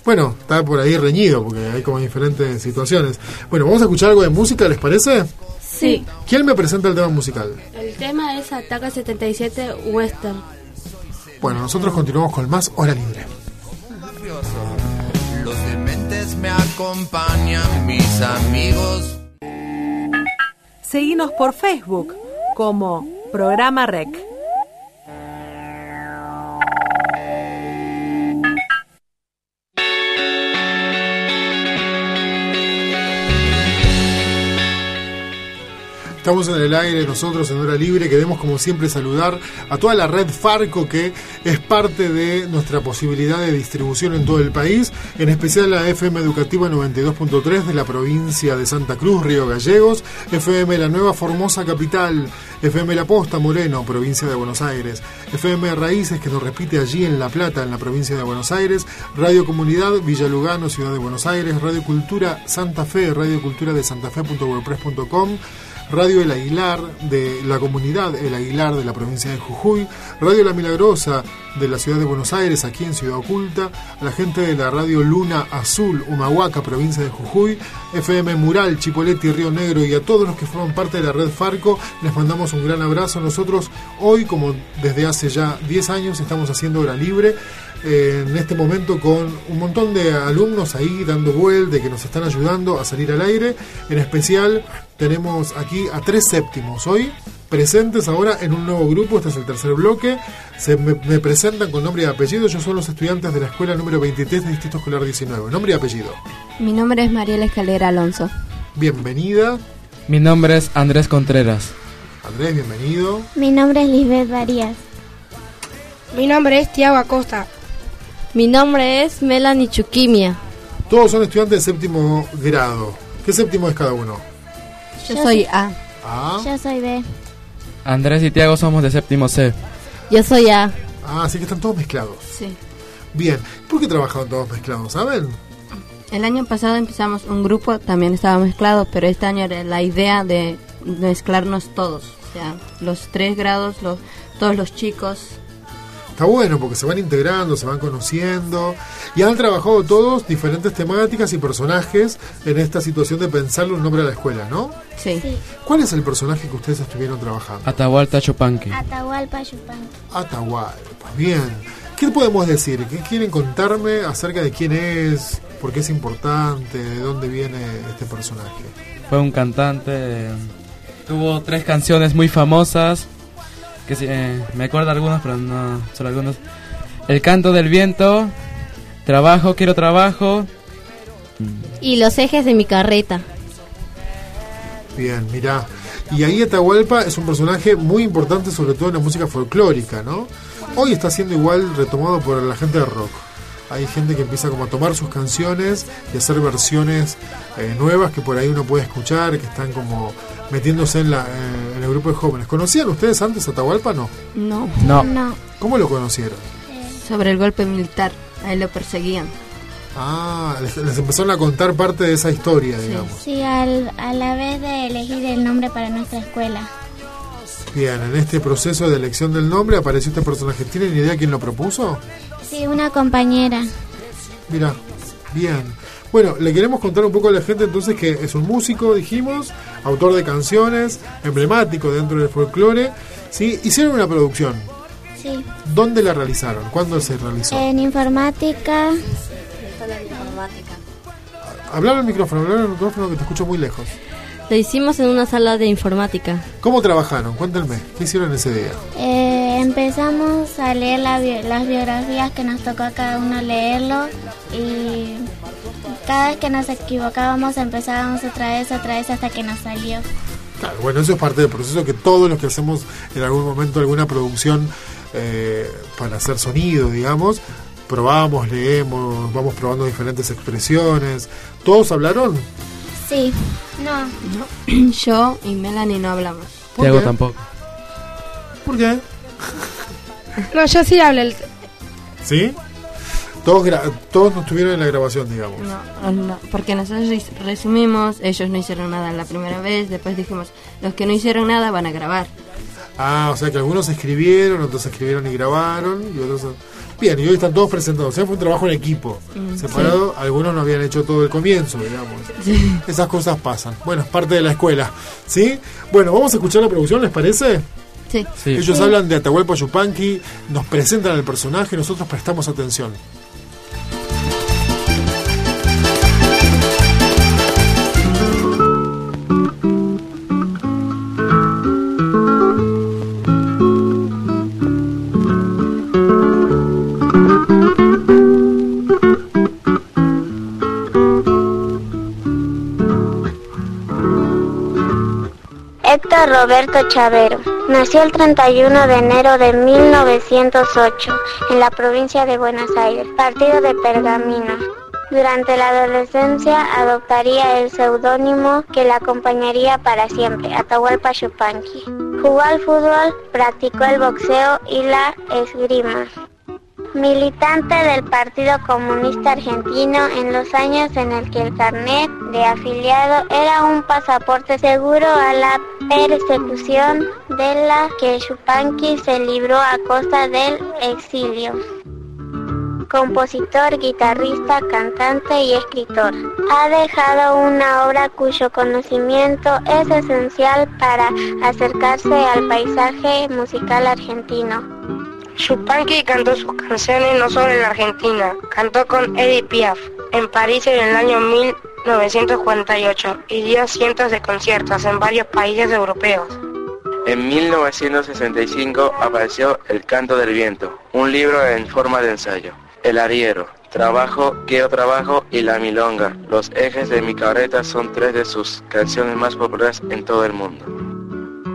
Speaker 1: Bueno, está por ahí reñido porque hay como diferentes situaciones. Bueno, vamos a escuchar algo de música, ¿les parece?
Speaker 6: Sí.
Speaker 1: ¿Quién me presenta el tema musical?
Speaker 6: El tema es Ataca 77 Western.
Speaker 1: Bueno, nosotros continuamos con más Hora Libre.
Speaker 16: Los dementes me acompañan, mis amigos.
Speaker 8: Seguinos por Facebook como Programa Rec.
Speaker 1: Estamos en el aire nosotros en Hora Libre. Queremos como siempre saludar a toda la red Farco que es parte de nuestra posibilidad de distribución en todo el país, en especial la FM Educativa 92.3 de la provincia de Santa Cruz, Río Gallegos, FM La Nueva Formosa Capital, FM La Posta Moreno, provincia de Buenos Aires, FM Raíces que nos repite allí en La Plata, en la provincia de Buenos Aires, Radio Comunidad Villa Lugano, Ciudad de Buenos Aires, Radio Cultura Santa Fe, Radio Cultura de Santa Fe.wordpress.com, Radio El Aguilar de la comunidad El Aguilar de la provincia de Jujuy, Radio La Milagrosa de la ciudad de Buenos Aires, aquí en Ciudad Oculta, la gente de la Radio Luna Azul, Humahuaca, provincia de Jujuy, FM Mural, Chipoleti, Río Negro y a todos los que forman parte de la red Farco, les mandamos un gran abrazo. Nosotros hoy, como desde hace ya 10 años, estamos haciendo hora libre eh, en este momento con un montón de alumnos ahí dando vuelta que nos están ayudando a salir al aire. En especial tenemos aquí a tres séptimos hoy presentes ahora en un nuevo grupo, este es el tercer bloque. Se me, me presentan con nombre y apellido. Yo soy los estudiantes de la escuela número 23 del Distrito Escolar 19. Nombre y apellido.
Speaker 17: Mi nombre es Mariela Escalera Alonso.
Speaker 1: Bienvenida.
Speaker 18: Mi nombre es Andrés Contreras.
Speaker 1: Andrés, bienvenido.
Speaker 19: Mi nombre es Lisbeth Varías.
Speaker 20: Mi nombre es Tiago Acosta.
Speaker 17: Mi nombre es Melanie Chuquimia.
Speaker 1: Todos son estudiantes de séptimo grado. ¿Qué séptimo es cada uno?
Speaker 17: Yo, Yo soy A.
Speaker 1: A.
Speaker 19: Yo soy B.
Speaker 18: Andrés y Tiago somos de séptimo C.
Speaker 17: Yo soy A.
Speaker 1: Ah, así que están todos mezclados.
Speaker 17: Sí.
Speaker 1: Bien. ¿Por qué trabajaban todos mezclados? ¿Saben?
Speaker 6: El año pasado empezamos un grupo, también estaba mezclado, pero este año era la idea de mezclarnos todos. O sea, los tres grados, los, todos los chicos.
Speaker 1: Está bueno porque se van integrando, se van conociendo y han trabajado todos diferentes temáticas y personajes en esta situación de pensarle un nombre a la escuela, ¿no?
Speaker 6: Sí.
Speaker 19: Sí.
Speaker 1: ¿Cuál es el personaje que ustedes estuvieron trabajando?
Speaker 18: Atahualpa Chupanqui.
Speaker 19: Atahualpa Yupanqui.
Speaker 1: Atahualpa, bien. ¿Qué podemos decir? ¿Qué quieren contarme acerca de quién es? ¿Por qué es importante? ¿De dónde viene este personaje?
Speaker 18: Fue un cantante. eh, tuvo tres canciones muy famosas. Que eh, me acuerdo algunos, pero no solo algunos. El canto del viento. Trabajo, quiero trabajo.
Speaker 17: Y los ejes de mi carreta.
Speaker 1: Bien, mirá. Y ahí Atahualpa es un personaje muy importante, sobre todo en la música folclórica, ¿no? Hoy está siendo igual retomado por la gente de rock. Hay gente que empieza como a tomar sus canciones y hacer versiones eh, nuevas que por ahí uno puede escuchar, que están como metiéndose en, la, eh, en el grupo de jóvenes. ¿Conocían ustedes antes Atahualpa? No.
Speaker 6: No.
Speaker 18: No.
Speaker 19: No.
Speaker 1: ¿Cómo lo conocieron?
Speaker 6: Sobre el golpe militar, a él lo perseguían.
Speaker 1: Ah, les, les empezaron a contar parte de esa historia, digamos.
Speaker 19: Sí, al, a la vez de elegir el nombre para nuestra escuela.
Speaker 1: Bien, en este proceso de elección del nombre apareció este personaje. ¿Tienen idea quién lo propuso?
Speaker 19: Sí, una compañera.
Speaker 1: Mira, bien. Bueno, le queremos contar un poco a la gente entonces que es un músico, dijimos, autor de canciones, emblemático dentro del folclore. ¿sí? Hicieron una producción.
Speaker 19: Sí.
Speaker 1: ¿Dónde la realizaron? ¿Cuándo se realizó?
Speaker 19: En informática.
Speaker 1: Hablar al micrófono, hablar al micrófono que te escucho muy lejos.
Speaker 17: Lo hicimos en una sala de informática.
Speaker 1: ¿Cómo trabajaron? Cuéntenme, ¿qué hicieron ese día?
Speaker 19: Eh, Eh, empezamos a leer la bi- las biografías que nos tocó a cada uno leerlo y cada vez que nos equivocábamos empezábamos otra vez, otra vez hasta que nos salió.
Speaker 1: Claro, bueno, eso es parte del proceso que todos los que hacemos en algún momento alguna producción eh, para hacer sonido, digamos, probamos, leemos, vamos probando diferentes expresiones. ¿Todos hablaron?
Speaker 19: Sí. No.
Speaker 17: Yo y Melanie no hablamos.
Speaker 1: ¿Por
Speaker 18: Tiago
Speaker 1: qué?
Speaker 18: tampoco.
Speaker 1: ¿Por qué?
Speaker 20: No, yo sí hablé. El
Speaker 1: ¿Sí? Todos, todos no estuvieron en la grabación, digamos.
Speaker 17: No, no, porque nosotros res- resumimos, ellos no hicieron nada la primera vez, después dijimos, los que no hicieron nada van a grabar.
Speaker 1: Ah, o sea que algunos escribieron, otros escribieron y grabaron, y otros... Bien, y hoy están todos presentados. O sea, fue un trabajo en equipo.
Speaker 17: Mm,
Speaker 1: separado, algunos no habían hecho todo el comienzo, digamos. Esas cosas pasan. Bueno, es parte de la escuela. ¿Sí? Bueno, vamos a escuchar la producción, ¿les parece?
Speaker 17: Sí.
Speaker 1: Ellos hablan de Atahualpa Yupanqui, nos presentan el personaje, nosotros prestamos atención.
Speaker 19: Héctor Roberto Chavero nació el 31 de enero de 1908 en la provincia de Buenos Aires, partido de Pergamino. Durante la adolescencia adoptaría el seudónimo que le acompañaría para siempre, Atahualpa Yupanqui. Jugó al fútbol, practicó el boxeo y la esgrima. Militante del Partido Comunista Argentino en los años en el que el carnet de afiliado era un pasaporte seguro a la persecución de la que Yupanqui se libró a costa del exilio. Compositor, guitarrista, cantante y escritor. Ha dejado una obra cuyo conocimiento es esencial para acercarse al paisaje musical argentino.
Speaker 14: Yupanqui cantó sus canciones no solo en la Argentina, cantó con Edith Piaf en París en el año 1948 y dio cientos de conciertos en varios países europeos.
Speaker 21: En 1965 apareció El canto del viento, un libro en forma de ensayo. El arriero, Trabajo, Quiero Trabajo y La Milonga. Los ejes de mi carreta son tres de sus canciones más populares en todo el mundo.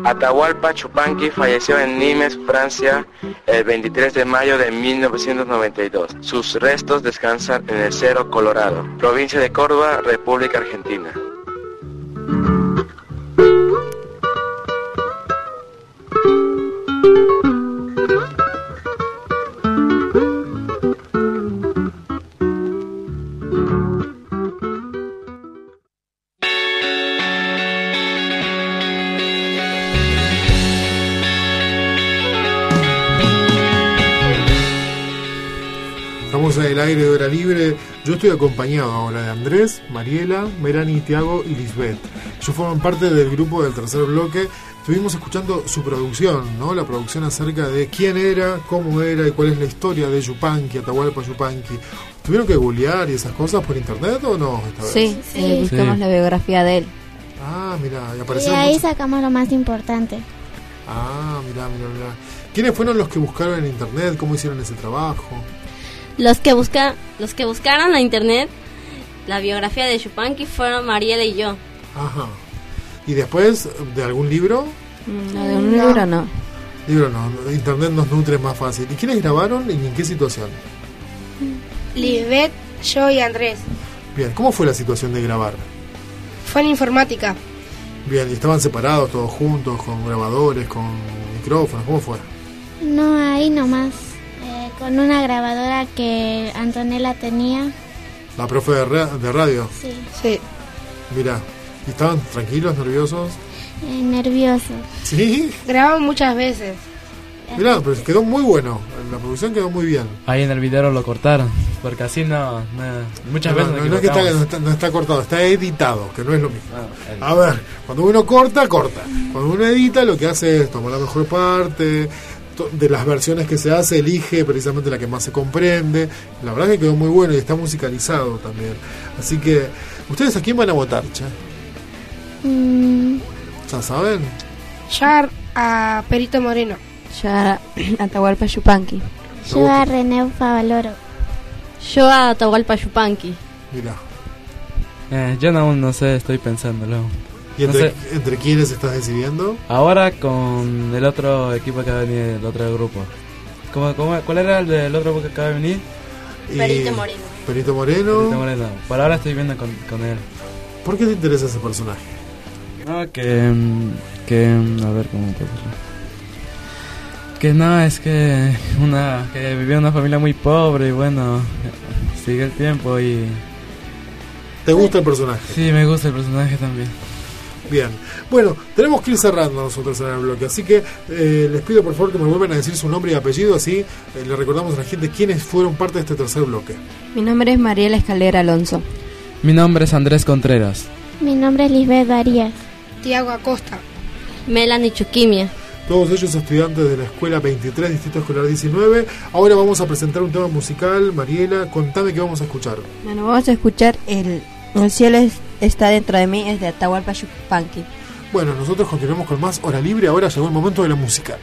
Speaker 21: Atahualpa Chupanqui falleció en Nimes, Francia, el 23 de mayo de 1992. Sus restos descansan en el Cerro Colorado, provincia de Córdoba, República Argentina.
Speaker 1: Estoy acompañado ahora de Andrés, Mariela, Melanie, Tiago y Lisbeth. Ellos forman parte del grupo del tercer bloque. Estuvimos escuchando su producción, ¿no? La producción acerca de quién era, cómo era y cuál es la historia de Yupanqui, Atahualpa Yupanqui. ¿Tuvieron que googlear y esas cosas por internet o no? esta vez?
Speaker 17: Sí, eh, buscamos la biografía de él.
Speaker 1: Ah, mira, y
Speaker 19: Y
Speaker 1: aparecieron
Speaker 19: ahí sacamos lo más importante.
Speaker 1: Ah, mira, mira, mira. ¿Quiénes fueron los que buscaron en internet? ¿Cómo hicieron ese trabajo?
Speaker 17: Los que, busca, los que buscaron en internet la biografía de Yupanqui fueron Mariela y yo.
Speaker 1: Ajá. ¿Y después de algún libro?
Speaker 17: No, de un libro no.
Speaker 1: Libro no, internet nos nutre más fácil. ¿Y quiénes grabaron y en qué situación?
Speaker 20: Lisbeth, yo y Andrés.
Speaker 1: Bien, ¿cómo fue la situación de grabar?
Speaker 20: Fue en informática.
Speaker 1: Bien, ¿y estaban separados todos juntos, con grabadores, con micrófonos? ¿Cómo fue?
Speaker 19: No, ahí nomás. Eh, con una grabadora que Antonella tenía.
Speaker 1: La profe de, ra- de radio.
Speaker 19: Sí.
Speaker 20: Sí.
Speaker 1: Mira, ¿y estaban tranquilos, nerviosos?
Speaker 19: Eh, nervioso.
Speaker 1: Sí.
Speaker 20: Grabamos muchas veces.
Speaker 1: Mirá, pero quedó muy bueno. La producción quedó muy bien.
Speaker 18: Ahí en el video lo cortaron, porque así no, no- muchas
Speaker 1: No,
Speaker 18: veces
Speaker 1: no, no es que está, está, no está cortado, está editado, que no es lo mismo.
Speaker 18: Ah,
Speaker 1: A ver, cuando uno corta, corta. Cuando uno edita, lo que hace es tomar la mejor parte. De las versiones que se hace, elige precisamente la que más se comprende. La verdad que quedó muy bueno y está musicalizado también. Así que, ¿ustedes a quién van a votar, che?
Speaker 19: Mm,
Speaker 1: ¿Ya saben?
Speaker 20: Ya a Perito Moreno.
Speaker 17: Yo a Atahualpa Yupanqui.
Speaker 19: Yo a René Favaloro.
Speaker 17: Yo a Atahualpa Yupanqui.
Speaker 1: Mira.
Speaker 18: Eh, yo aún no sé, estoy pensándolo.
Speaker 1: ¿Y entre, entre quiénes estás decidiendo?
Speaker 18: Ahora con el otro equipo que va a venir, el otro grupo. ¿Cómo, cómo, cuál era el del otro grupo que acaba de venir?
Speaker 17: Perito Moreno.
Speaker 1: Perito Moreno.
Speaker 18: Perito Moreno. Por ahora estoy viendo con, con él.
Speaker 1: ¿Por qué te interesa ese personaje?
Speaker 18: No, que. que a ver cómo decirlo. Que no, es que una que vivía en una familia muy pobre y bueno, sigue el tiempo y...
Speaker 1: ¿Te gusta el personaje?
Speaker 18: Sí, me gusta el personaje también.
Speaker 1: Bien, bueno, tenemos que ir cerrando nosotros en el bloque, así que eh, les pido por favor que me vuelvan a decir su nombre y apellido, así eh, le recordamos a la gente quiénes fueron parte de este tercer bloque.
Speaker 17: Mi nombre es Mariela Escalera Alonso.
Speaker 18: Mi nombre es Andrés Contreras.
Speaker 19: Mi nombre es Lisbeth Darías.
Speaker 20: Tiago Acosta.
Speaker 17: Melanie Chuquimia.
Speaker 1: Todos ellos estudiantes de la escuela 23, Distrito Escolar 19. Ahora vamos a presentar un tema musical. Mariela, contame qué vamos a escuchar.
Speaker 17: Bueno, vamos a escuchar El, el cielo está dentro de mí, es de Atahualpa Yupanqui.
Speaker 1: Bueno, nosotros continuamos con más Hora Libre. Ahora llegó el momento de la música.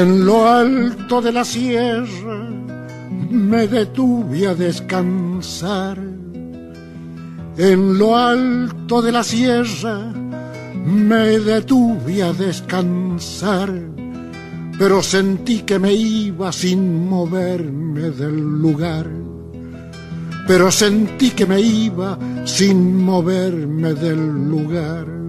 Speaker 22: En lo alto de la sierra me detuve a descansar. En lo alto de la sierra me detuve a descansar, pero sentí que me iba sin moverme del lugar. Pero sentí que me iba sin moverme del lugar.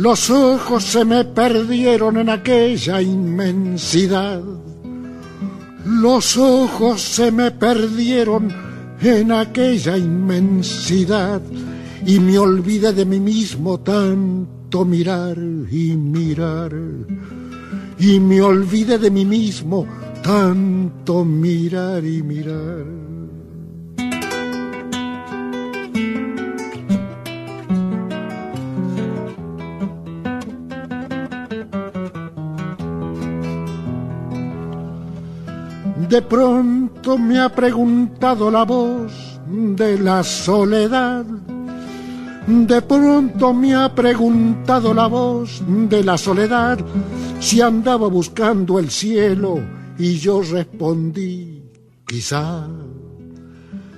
Speaker 22: Los ojos se me perdieron en aquella inmensidad. Los ojos se me perdieron en aquella inmensidad y me olvidé de mí mismo tanto mirar y mirar. Y me olvidé de mí mismo tanto mirar y mirar. De pronto me ha preguntado la voz de la soledad. De pronto me ha preguntado la voz de la soledad si andaba buscando el cielo y yo respondí, quizá.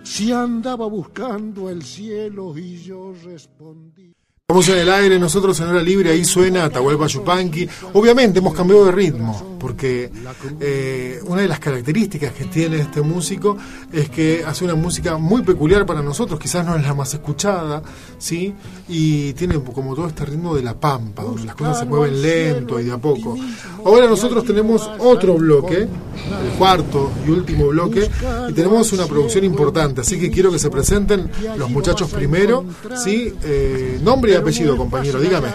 Speaker 22: Si andaba buscando el cielo y yo respondí.
Speaker 1: Estamos en el aire, nosotros en hora libre, ahí suena Atahualpa Yupanqui. Obviamente hemos cambiado de ritmo, porque eh, una de las características que tiene este músico es que hace una música muy peculiar para nosotros, quizás no es la más escuchada, ¿sí? Y tiene como todo este ritmo de la pampa, donde las cosas se mueven lento y de a poco. Ahora nosotros tenemos otro bloque, el cuarto y último bloque, y tenemos una producción importante, así que quiero que se presenten los muchachos primero, ¿sí? Eh, nombre y apellido, compañero? Dígame.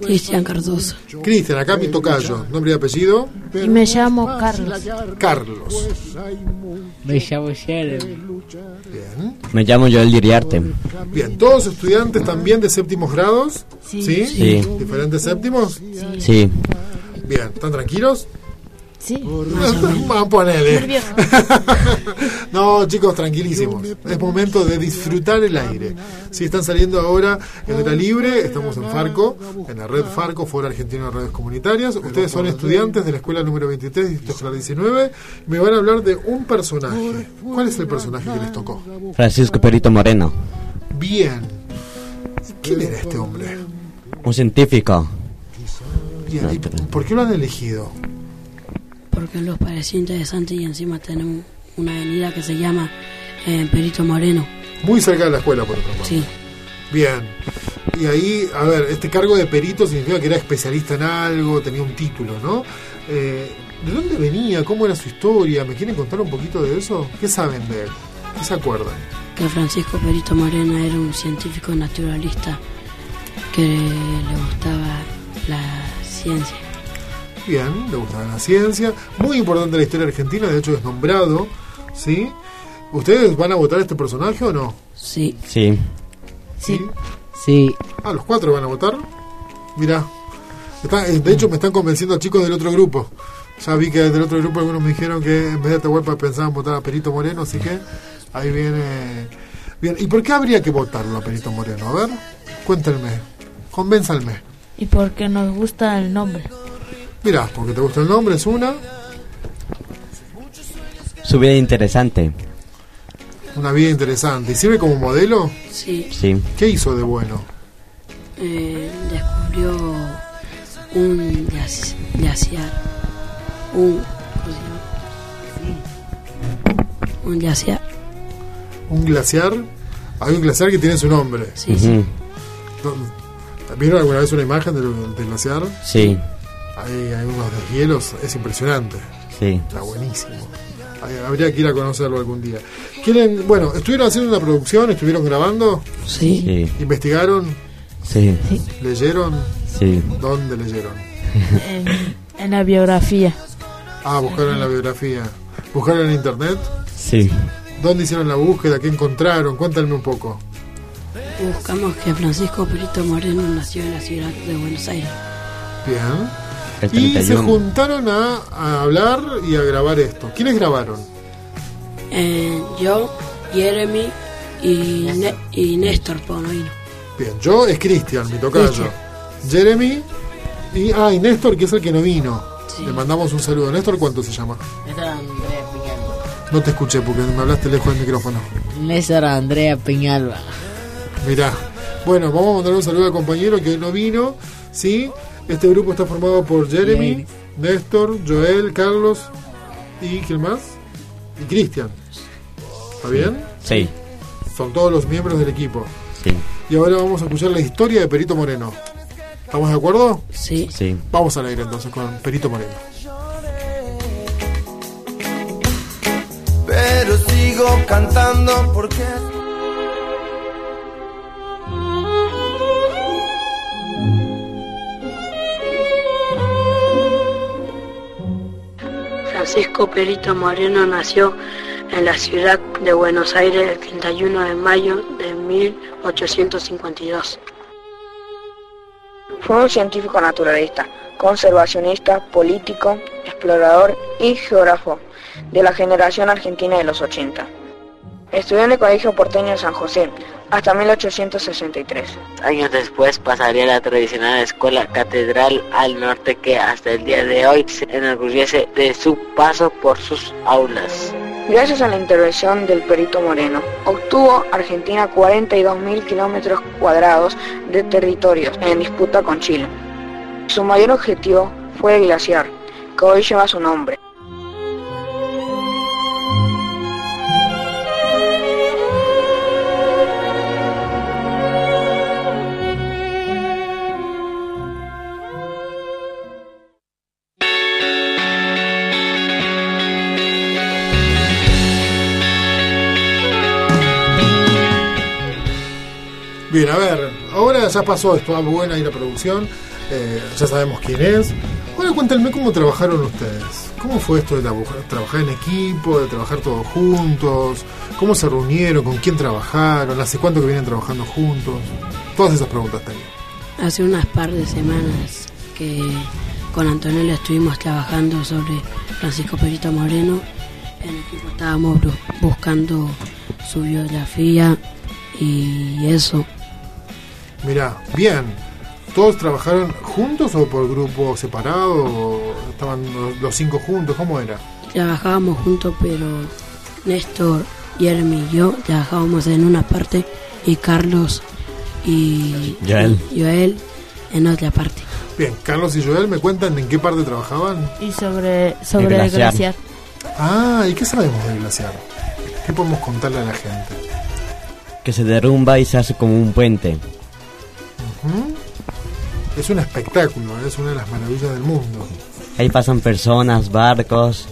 Speaker 23: Cristian Cardoso.
Speaker 1: Cristian, acá mi tocayo. ¿Nombre y apellido?
Speaker 23: Y me llamo Carlos.
Speaker 1: Carlos.
Speaker 23: Me llamo Sharon.
Speaker 1: Bien.
Speaker 24: Me llamo Joel Diriarte.
Speaker 1: Bien, ¿todos estudiantes también de séptimos grados?
Speaker 23: Sí.
Speaker 1: ¿Sí?
Speaker 24: Sí.
Speaker 1: ¿Diferentes séptimos?
Speaker 24: Sí.
Speaker 1: Bien, ¿están tranquilos?
Speaker 23: Sí.
Speaker 1: Ponele. no, chicos, tranquilísimos. Es momento de disfrutar el aire. Si están saliendo ahora en Hora Libre, estamos en Farco, en la red Farco, Foro Argentino de Redes Comunitarias. Ustedes son estudiantes de la escuela número 23, Distrito Escolar 19. Me van a hablar de un personaje. ¿Cuál es el personaje que les tocó?
Speaker 24: Francisco Perito Moreno.
Speaker 1: Bien. ¿Quién era este hombre?
Speaker 24: Un científico.
Speaker 1: Bien, ¿y ¿Por qué lo han elegido?
Speaker 23: Porque nos pareció interesante y encima tenemos una avenida que se llama eh, Perito Moreno.
Speaker 1: Muy cerca de la escuela, por parte.
Speaker 23: Sí.
Speaker 1: Bien. Y ahí, a ver, este cargo de perito significa que era especialista en algo, tenía un título, ¿no? Eh, ¿De dónde venía? ¿Cómo era su historia? ¿Me quieren contar un poquito de eso? ¿Qué saben de él? ¿Qué se acuerdan?
Speaker 23: Que Francisco Perito Moreno era un científico naturalista que le gustaba la ciencia.
Speaker 1: Bien, le gusta la ciencia. Muy importante la historia argentina, de hecho es nombrado, ¿sí? ¿Ustedes van a votar a este personaje o no?
Speaker 23: Sí.
Speaker 24: Sí.
Speaker 1: Sí.
Speaker 23: Sí.
Speaker 1: Ah, los cuatro van a votar. Mirá. Está- eh, de hecho, me están convenciendo a chicos del otro grupo. Ya vi que del otro grupo algunos me dijeron que en vez de Atahualpa pensaban votar a Perito Moreno, así que ahí viene. Bien, ¿y por qué habría que votarlo a Perito Moreno? A ver, cuéntenme, convénzanme.
Speaker 25: Y porque nos gusta el nombre.
Speaker 1: Mirá, porque te gusta el nombre, es una.
Speaker 24: Su vida interesante.
Speaker 1: Una vida interesante. ¿Y sirve como modelo?
Speaker 23: Sí.
Speaker 24: Sí.
Speaker 1: ¿Qué hizo de bueno?
Speaker 23: Eh, descubrió un glaci- glaciar. Un. Un glaciar.
Speaker 1: ¿Un glaciar? Hay un glaciar que tiene su nombre.
Speaker 23: Sí, sí.
Speaker 1: No- ¿Vieron alguna vez una imagen del, del glaciar?
Speaker 24: Sí.
Speaker 1: Hay, hay unos deshielos, es impresionante.
Speaker 24: Sí.
Speaker 1: Está buenísimo. Hay- habría que ir a conocerlo algún día. ¿Quieren, bueno, estuvieron haciendo una producción, estuvieron grabando?
Speaker 23: Sí.
Speaker 24: Sí.
Speaker 1: ¿Investigaron?
Speaker 24: Sí.
Speaker 1: ¿Leyeron?
Speaker 24: Sí.
Speaker 1: ¿Dónde leyeron?
Speaker 25: En, en la biografía.
Speaker 1: Ah, buscaron en la biografía. ¿Buscaron en internet?
Speaker 24: Sí.
Speaker 1: ¿Dónde hicieron la búsqueda? ¿Qué encontraron? Cuéntame un poco.
Speaker 23: Buscamos que Francisco Perito Moreno nació en la ciudad de Buenos Aires.
Speaker 1: Bien.
Speaker 24: El
Speaker 1: Y se
Speaker 24: 31.
Speaker 1: juntaron a, a hablar y a grabar esto. ¿Quiénes grabaron?
Speaker 23: Eh, yo, Jeremy y, Ne- y Néstor Ponovino.
Speaker 1: Bien, yo es Cristian, mi tocayo. Jeremy y, ah, y Néstor, que es el que no vino. Le mandamos un saludo. Néstor, ¿cuánto se llama?
Speaker 26: Néstor Andrea Peñalba.
Speaker 1: No te escuché porque me hablaste lejos del micrófono.
Speaker 26: Néstor Andrea Peñalba.
Speaker 1: Mirá. Bueno, vamos a mandar un saludo al compañero que hoy no vino. ¿sí? Este grupo está formado por Jeremy, Néstor, Joel, Carlos y ¿quién más? Y Cristian. ¿Está bien?
Speaker 24: Sí.
Speaker 1: Son todos los miembros del equipo.
Speaker 24: Sí.
Speaker 1: Y ahora vamos a escuchar la historia de Perito Moreno. ¿Estamos de acuerdo?
Speaker 23: Sí.
Speaker 24: Sí.
Speaker 1: Vamos al aire entonces con Perito Moreno.
Speaker 16: Pero sigo cantando porque
Speaker 23: Francisco Perito Moreno nació en la ciudad de Buenos Aires el 31 de mayo de 1852.
Speaker 13: Fue un científico naturalista, conservacionista, político, explorador y geógrafo de la generación argentina de los 80. Estudió en el Colegio Porteño de San José hasta 1863.
Speaker 27: Años después pasaría la tradicional escuela catedral al norte que hasta el día de hoy se enorgullece de su paso por sus aulas.
Speaker 13: Gracias a la intervención del Perito Moreno, obtuvo Argentina 42.000 kilómetros cuadrados de territorios en disputa con Chile. Su mayor objetivo fue el glaciar, que hoy lleva su nombre.
Speaker 1: Ya pasó esto, ah, buena ahí la producción, eh, ya sabemos quién es. Ahora cuéntenme cómo trabajaron ustedes. ¿Cómo fue esto de trabajar en equipo, de trabajar todos juntos? ¿Cómo se reunieron? ¿Con quién trabajaron? ¿Hace cuánto que vienen trabajando juntos? Todas esas preguntas tengo.
Speaker 23: Hace unas par de semanas que con Antonella estuvimos trabajando sobre Francisco Perito Moreno. En equipo estábamos bu- buscando su biografía y eso.
Speaker 1: Mirá, bien. ¿Todos trabajaron juntos o por grupo separado? ¿O estaban los, los cinco juntos? ¿Cómo era?
Speaker 23: Trabajábamos juntos, pero Néstor, Jeremy y yo trabajábamos en una parte y Carlos y
Speaker 24: Joel.
Speaker 23: y Joel en otra parte.
Speaker 1: Bien, Carlos y Joel, ¿me cuentan en qué parte trabajaban?
Speaker 25: Y sobre, sobre el
Speaker 24: glaciar.
Speaker 25: glaciar.
Speaker 1: Ah, ¿y qué sabemos del glaciar? ¿Qué podemos contarle a la gente?
Speaker 24: Que se derrumba y se hace como un puente.
Speaker 1: Es un espectáculo, es una de las maravillas del mundo.
Speaker 24: Ahí pasan personas, barcos.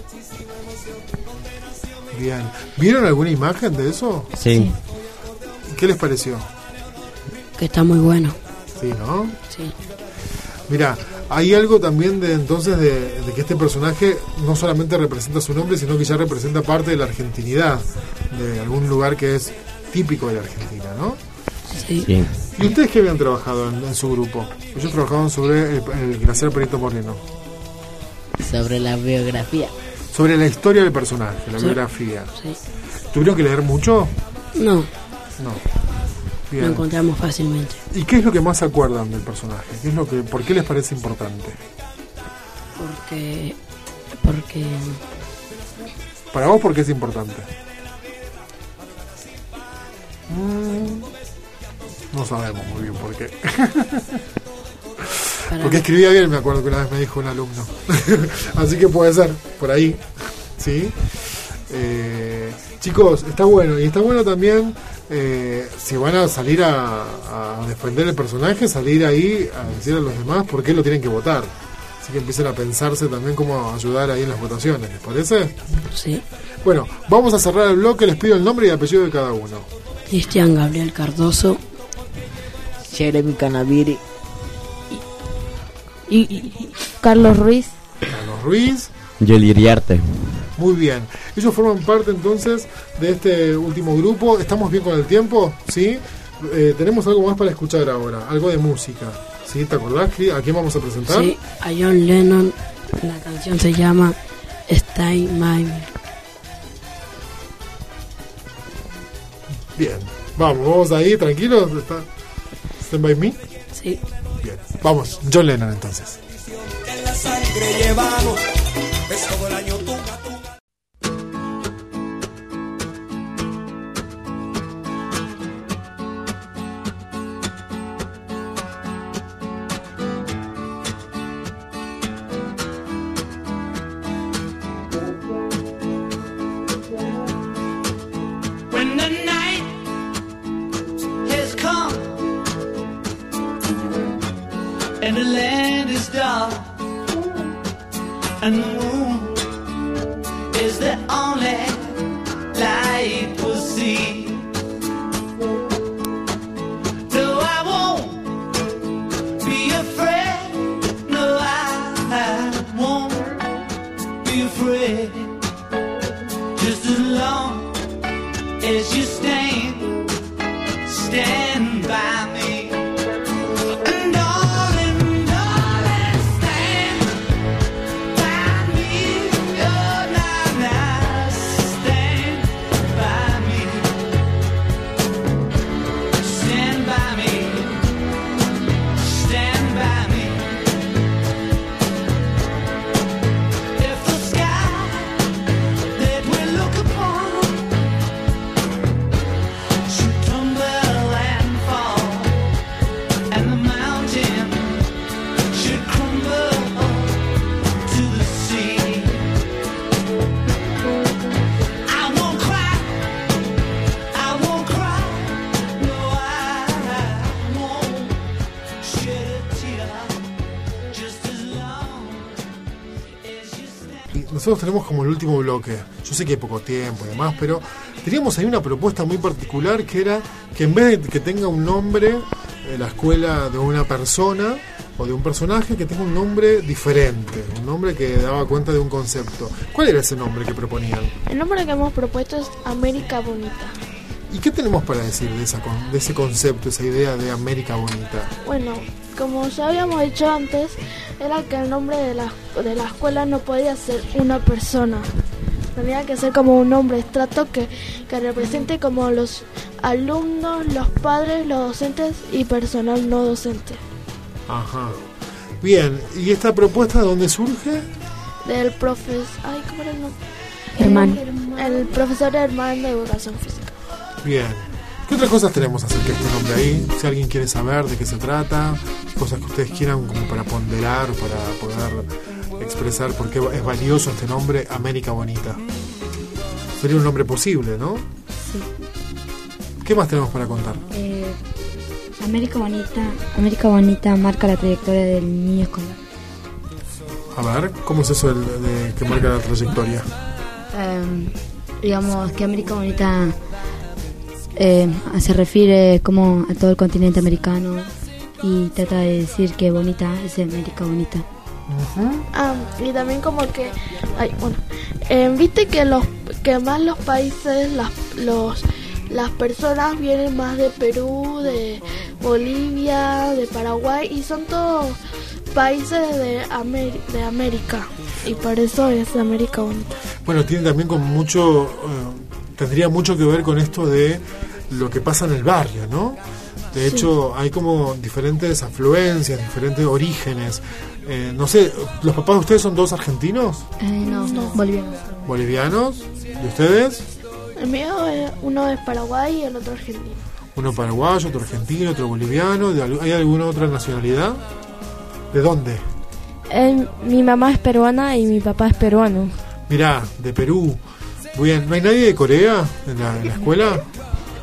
Speaker 1: Bien. ¿Vieron alguna imagen de eso?
Speaker 24: Sí.
Speaker 1: ¿Qué les pareció?
Speaker 23: Que está muy bueno.
Speaker 1: Sí, ¿no?
Speaker 23: Sí.
Speaker 1: Mira, Hay algo también de entonces de, de que este personaje no solamente representa su nombre, sino que ya representa parte de la argentinidad, de algún lugar que es típico de la Argentina, ¿no?
Speaker 23: Sí.
Speaker 24: Sí.
Speaker 1: ¿Y ustedes qué habían trabajado en, en su grupo? Ellos trabajaban sobre el, el glaciar Perito Moreno,
Speaker 26: Sobre la biografía.
Speaker 1: sobre la historia del personaje, la
Speaker 23: Sí.
Speaker 1: biografía.
Speaker 23: Sí.
Speaker 1: ¿Tuvieron que leer mucho?
Speaker 23: No,
Speaker 1: No.
Speaker 23: lo
Speaker 1: Bien.
Speaker 23: encontramos fácilmente.
Speaker 1: ¿Y qué es lo que más se acuerdan del personaje? ¿Qué es lo que, ¿Por qué les parece importante?
Speaker 23: Porque. Porque.
Speaker 1: Para vos, ¿por qué es importante? Mm, no sabemos muy bien por qué. Porque escribía bien, me acuerdo que una vez me dijo un alumno. Así que puede ser, por ahí. ¿Sí? Eh, chicos, está bueno. Y está bueno también, eh, si van a salir a, a defender el personaje, salir ahí a decir a los demás por qué lo tienen que votar. Así que empiecen a pensarse también cómo ayudar ahí en las votaciones. ¿Les parece?
Speaker 23: Sí.
Speaker 1: Bueno, vamos a cerrar el bloque. Les pido el nombre y apellido de cada uno.
Speaker 23: Cristian Gabriel Cardoso.
Speaker 26: Jeremy Canaviri.
Speaker 25: Y, y- Carlos Ruiz.
Speaker 1: Carlos Ruiz.
Speaker 24: Iriarte.
Speaker 1: Muy bien. Ellos forman parte entonces de este último grupo. ¿Estamos bien con el tiempo? ¿Sí? Eh, tenemos algo más para escuchar ahora. Algo de música. ¿Sí? ¿Te acordás? ¿A quién vamos a presentar?
Speaker 23: Sí, a John Lennon. La canción se llama Stay My.
Speaker 1: Bien. Vamos, vamos ahí, tranquilos. Está... Stand by me.
Speaker 23: Sí.
Speaker 1: Bien. Vamos, John Lennon entonces.
Speaker 28: en la sangre llevamos es todo el
Speaker 1: tenemos como el último bloque. Yo sé que hay poco tiempo y demás, pero teníamos ahí una propuesta muy particular que era que en vez de que tenga un nombre, eh, la escuela de una persona o de un personaje, que tenga un nombre diferente, un nombre que daba cuenta de un concepto. ¿Cuál era ese nombre que proponían?
Speaker 3: El nombre que hemos propuesto es América Bonita.
Speaker 1: ¿Y qué tenemos para decir de, esa, con- de ese concepto, esa idea de América Bonita?
Speaker 3: Bueno, como ya habíamos dicho antes, era que el nombre de la, de la escuela no podía ser una persona. Tenía que ser como un nombre estrato que, que represente como los alumnos, los padres, los docentes y personal no docente.
Speaker 1: Ajá. Bien, ¿y esta propuesta de dónde surge?
Speaker 3: Del profesor... Ay, ¿cómo era el nombre?
Speaker 25: Hermano.
Speaker 3: El profesor Hermano de Educación Física.
Speaker 1: Bien. ¿Qué otras cosas tenemos acerca de este nombre ahí? Si alguien quiere saber de qué se trata, cosas que ustedes quieran como para ponderar, para poder expresar por qué es valioso este nombre, América Bonita. Sería un nombre posible, ¿no? ¿Qué más tenemos para contar?
Speaker 2: Eh, América Bonita, América Bonita marca la trayectoria del niño escolar.
Speaker 1: A ver, ¿cómo es eso de, de que marca la trayectoria?
Speaker 2: Eh, digamos que América Bonita eh, se refiere como a todo el continente americano y trata de decir que bonita es América bonita.
Speaker 29: Ah, y también como que, ay, bueno, eh, viste que los que más los países, las, los, las personas vienen más de Perú, de Bolivia, de Paraguay y son todos países de, Ameri- de América y por eso es América bonita.
Speaker 1: Bueno, tiene también con mucho, eh, tendría mucho que ver con esto de lo que pasa en el barrio, ¿no? De
Speaker 29: Sí.
Speaker 1: hecho, hay como diferentes afluencias, diferentes orígenes. Eh, no sé, ¿los papás de ustedes son todos argentinos?
Speaker 2: Eh, no, bolivianos.
Speaker 1: ¿Bolivianos? ¿Y ustedes?
Speaker 29: El mío es, uno es Paraguay y el otro argentino.
Speaker 1: Uno paraguayo, otro argentino, otro boliviano. ¿De al- ¿Hay alguna otra nacionalidad? ¿De dónde?
Speaker 30: mi mamá es peruana y mi papá es peruano.
Speaker 1: Mirá, de Perú. Bien, ¿no hay nadie de Corea en la, en la escuela?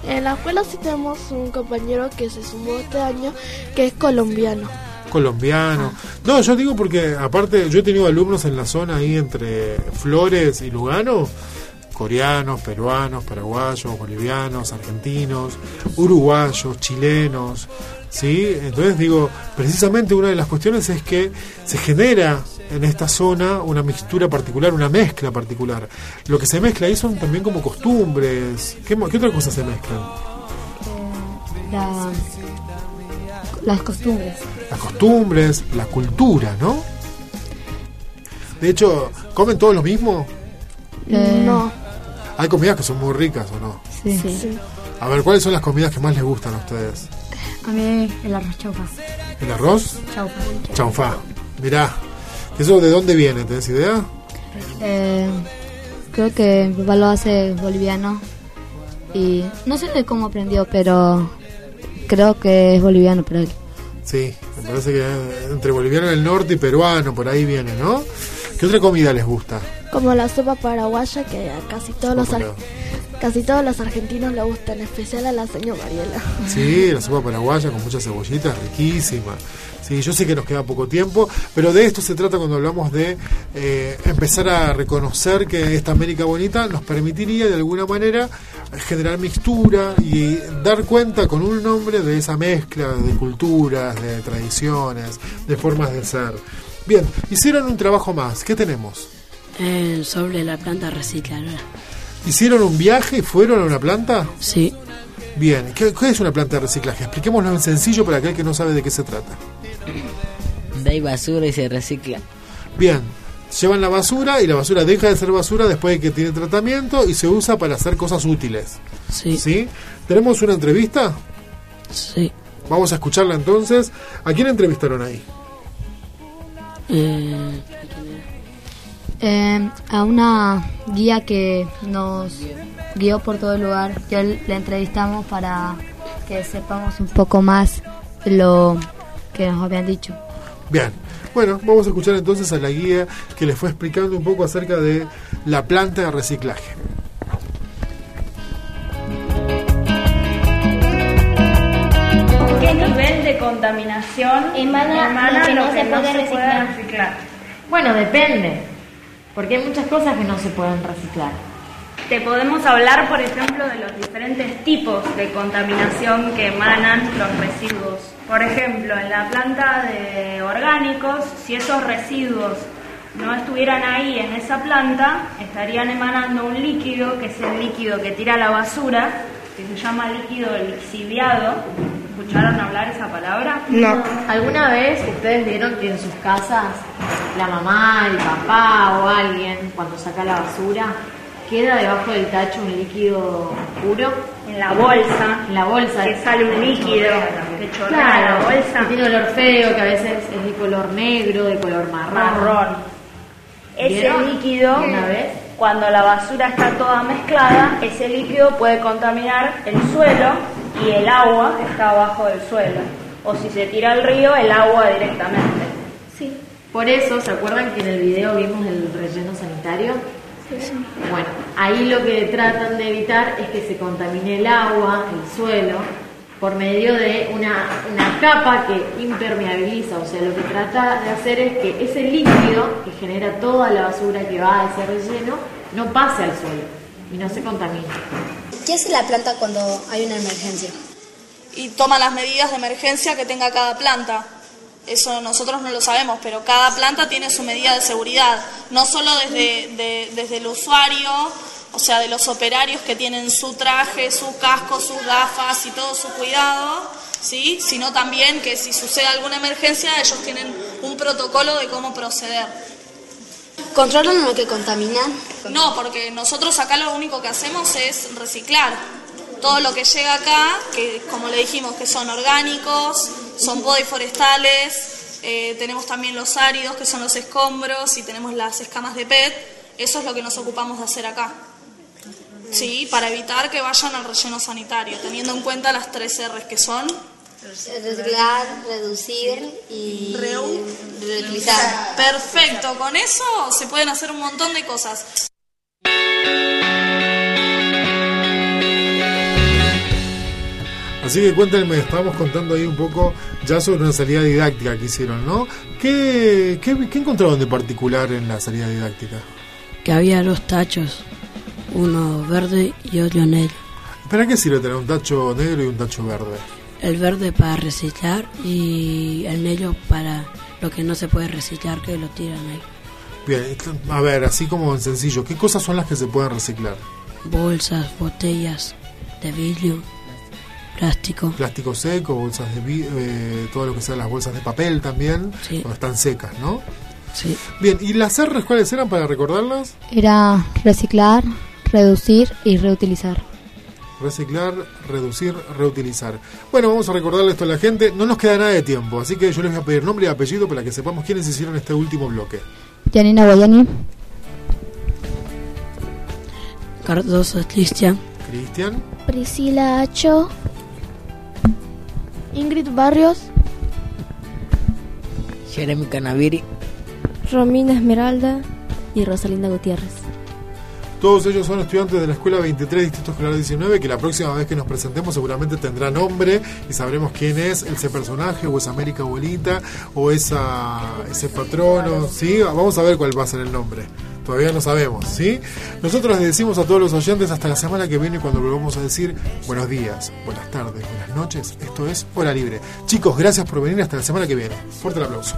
Speaker 29: En la escuela sí tenemos un compañero que se sumó este año que es colombiano.
Speaker 1: colombiano. No, yo digo porque aparte yo he tenido alumnos en la zona ahí entre Flores y Lugano, coreanos, peruanos, paraguayos, bolivianos, argentinos, uruguayos, chilenos, ¿sí? Entonces digo, precisamente una de las cuestiones es que se genera en esta zona una mixtura particular, una mezcla particular. Lo que se mezcla ahí son también como costumbres. ¿Qué, otra cosa se mezclan?
Speaker 2: La- las costumbres.
Speaker 1: las costumbres, la cultura, ¿no? De hecho, ¿comen todos lo mismo?
Speaker 2: Eh,
Speaker 29: no.
Speaker 1: Hay comidas que son muy ricas, ¿o no?
Speaker 2: Sí.
Speaker 1: A ver, ¿cuáles son las comidas que más les gustan a ustedes?
Speaker 2: A mí el arroz chaufa.
Speaker 1: ¿El arroz?
Speaker 2: Chaufa.
Speaker 1: Chaufá. Mirá, ¿eso de dónde viene? ¿Tenés idea?
Speaker 2: Eh, creo que mi papá lo hace boliviano. Y no sé de cómo aprendió, pero creo que es boliviano por él.
Speaker 1: Sí, me parece que eh, entre boliviano del norte y peruano, por ahí viene, ¿no? ¿Qué otra comida les gusta?
Speaker 29: Como la sopa paraguaya que a casi todos los ar-
Speaker 1: Sopa
Speaker 29: casi todos los argentinos le gusta, en especial a la señora Mariela.
Speaker 1: Sí, la sopa paraguaya con muchas cebollitas, riquísima. Sí, yo sé que nos queda poco tiempo, pero de esto se trata cuando hablamos de eh, empezar a reconocer que esta América bonita nos permitiría de alguna manera generar mixtura y dar cuenta con un nombre de esa mezcla de culturas, de tradiciones, de formas de ser. Bien, hicieron un trabajo más. ¿Qué tenemos?
Speaker 23: Eh, sobre la planta recicladora.
Speaker 1: ¿Hicieron un viaje y fueron a una planta?
Speaker 23: Sí.
Speaker 1: Bien, ¿qué, qué es una planta de reciclaje? Expliquémoslo en sencillo para aquel que no sabe de qué se trata.
Speaker 26: Hay basura y se recicla.
Speaker 1: Bien, llevan la basura y la basura deja de ser basura después de que tiene tratamiento y se usa para hacer cosas útiles.
Speaker 23: Sí.
Speaker 1: ¿Tenemos una entrevista?
Speaker 23: Sí.
Speaker 1: Vamos a escucharla entonces. ¿A quién entrevistaron ahí?
Speaker 23: Eh,
Speaker 2: Eh, a una guía que nos guió por todo el lugar. Yo le entrevistamos para que sepamos un poco más lo que nos habían dicho.
Speaker 1: Bien. Bueno, vamos a escuchar entonces a la guía que les fue explicando un poco acerca de la planta de reciclaje.
Speaker 12: ¿Qué nivel de contaminación
Speaker 19: Emana lo que
Speaker 12: lo
Speaker 19: no
Speaker 12: que
Speaker 19: se
Speaker 12: no
Speaker 19: puede
Speaker 12: se puede
Speaker 19: reciclar?
Speaker 31: Bueno, depende. Porque hay muchas cosas que no se pueden reciclar.
Speaker 12: Te podemos hablar, por ejemplo, de los diferentes tipos de contaminación que emanan los residuos. Por ejemplo, en la planta de orgánicos, si esos residuos no estuvieran ahí en esa planta, estarían emanando un líquido, que es el líquido que tira la basura, que se llama líquido lixiviado. ¿Escucharon hablar esa palabra?
Speaker 31: ¿Alguna vez ustedes vieron que en sus casas la mamá, el papá o alguien, cuando saca la basura, queda debajo del tacho un líquido puro?
Speaker 12: En la bolsa.
Speaker 31: En la bolsa.
Speaker 12: Que sale un líquido que chorrea
Speaker 31: Claro,
Speaker 12: la bolsa.
Speaker 31: que tiene olor feo, que a veces es de color negro, de color marrón.
Speaker 12: Marrón. Ese líquido,
Speaker 31: ¿Una vez?
Speaker 12: cuando la basura está toda mezclada, ese líquido puede contaminar el suelo y el agua que está abajo del suelo. O si se tira al río, el agua directamente.
Speaker 31: Sí. Por eso, ¿se acuerdan que en el video vimos el relleno sanitario? Bueno, ahí lo que tratan de evitar es que se contamine el agua, el suelo, por medio de una, una capa que impermeabiliza. O sea, lo que trata de hacer es que ese líquido que genera toda la basura que va a ese relleno no pase al suelo y no se contamine.
Speaker 32: ¿Qué hace la planta cuando hay una emergencia?
Speaker 33: y toman las medidas de emergencia que tenga cada planta. Eso nosotros no lo sabemos, pero cada planta tiene su medida de seguridad, no solo desde, de- desde el usuario, o sea, de los operarios que tienen su traje, su casco, sus gafas y todo su cuidado, ¿sí? sino también que si sucede alguna emergencia ellos tienen un protocolo de cómo proceder.
Speaker 34: ¿Controlan lo que contaminan?
Speaker 33: No, porque nosotros acá lo único que hacemos es reciclar. Todo lo que llega acá, que como le dijimos, que son orgánicos, son forestales, eh, tenemos también los áridos, que son los escombros, y tenemos las escamas de PET, eso es lo que nos ocupamos de hacer acá. Sí, para evitar que vayan al relleno sanitario, teniendo en cuenta las tres R's que son
Speaker 34: Reciclar, reducir y reutilizar.
Speaker 33: Perfecto, con eso se pueden hacer un montón de cosas.
Speaker 1: Así que cuéntenme, estábamos contando ahí un poco ya sobre una salida didáctica que hicieron, ¿no? ¿Qué, qué, qué encontraron de particular en la salida didáctica?
Speaker 23: Que había dos tachos, uno verde y otro negro.
Speaker 1: ¿Para qué sirve tener un tacho negro y un tacho verde?
Speaker 23: El verde para reciclar y el negro para lo que no se puede reciclar, que lo tiran ahí.
Speaker 1: Bien, a ver, así como en sencillo, ¿qué cosas son las que se pueden reciclar?
Speaker 23: Bolsas, botellas de vidrio, plástico.
Speaker 1: Plástico seco, bolsas de eh, todo lo que sean las bolsas de papel también, cuando están secas, ¿no?
Speaker 23: Sí.
Speaker 1: Bien, ¿y las R's cuáles eran para recordarlas?
Speaker 2: Era reciclar, reducir y reutilizar.
Speaker 1: Reciclar, reducir, reutilizar. Bueno, vamos a recordarle esto a la gente. No nos queda nada de tiempo, así que yo les voy a pedir nombre y apellido para que sepamos quiénes hicieron este último bloque.
Speaker 2: Janina Guayani,
Speaker 23: Cardoso Cristian,
Speaker 1: Cristian,
Speaker 29: Priscila Acho, Ingrid Barrios,
Speaker 26: Jeremy Canaviri.
Speaker 30: Romina Esmeralda y Rosalinda Gutiérrez.
Speaker 1: Todos ellos son estudiantes de la Escuela 23 Distrito Escolar 19 que la próxima vez que nos presentemos seguramente tendrá nombre y sabremos quién es ese personaje o esa América abuelita o esa, ese patrono, ¿sí? Vamos a ver cuál va a ser el nombre. Todavía no sabemos, ¿sí? Nosotros les decimos a todos los oyentes hasta la semana que viene cuando volvamos a decir buenos días, buenas tardes, buenas noches. Esto es Hora Libre. Chicos, gracias por venir hasta la semana que viene. Fuerte el aplauso.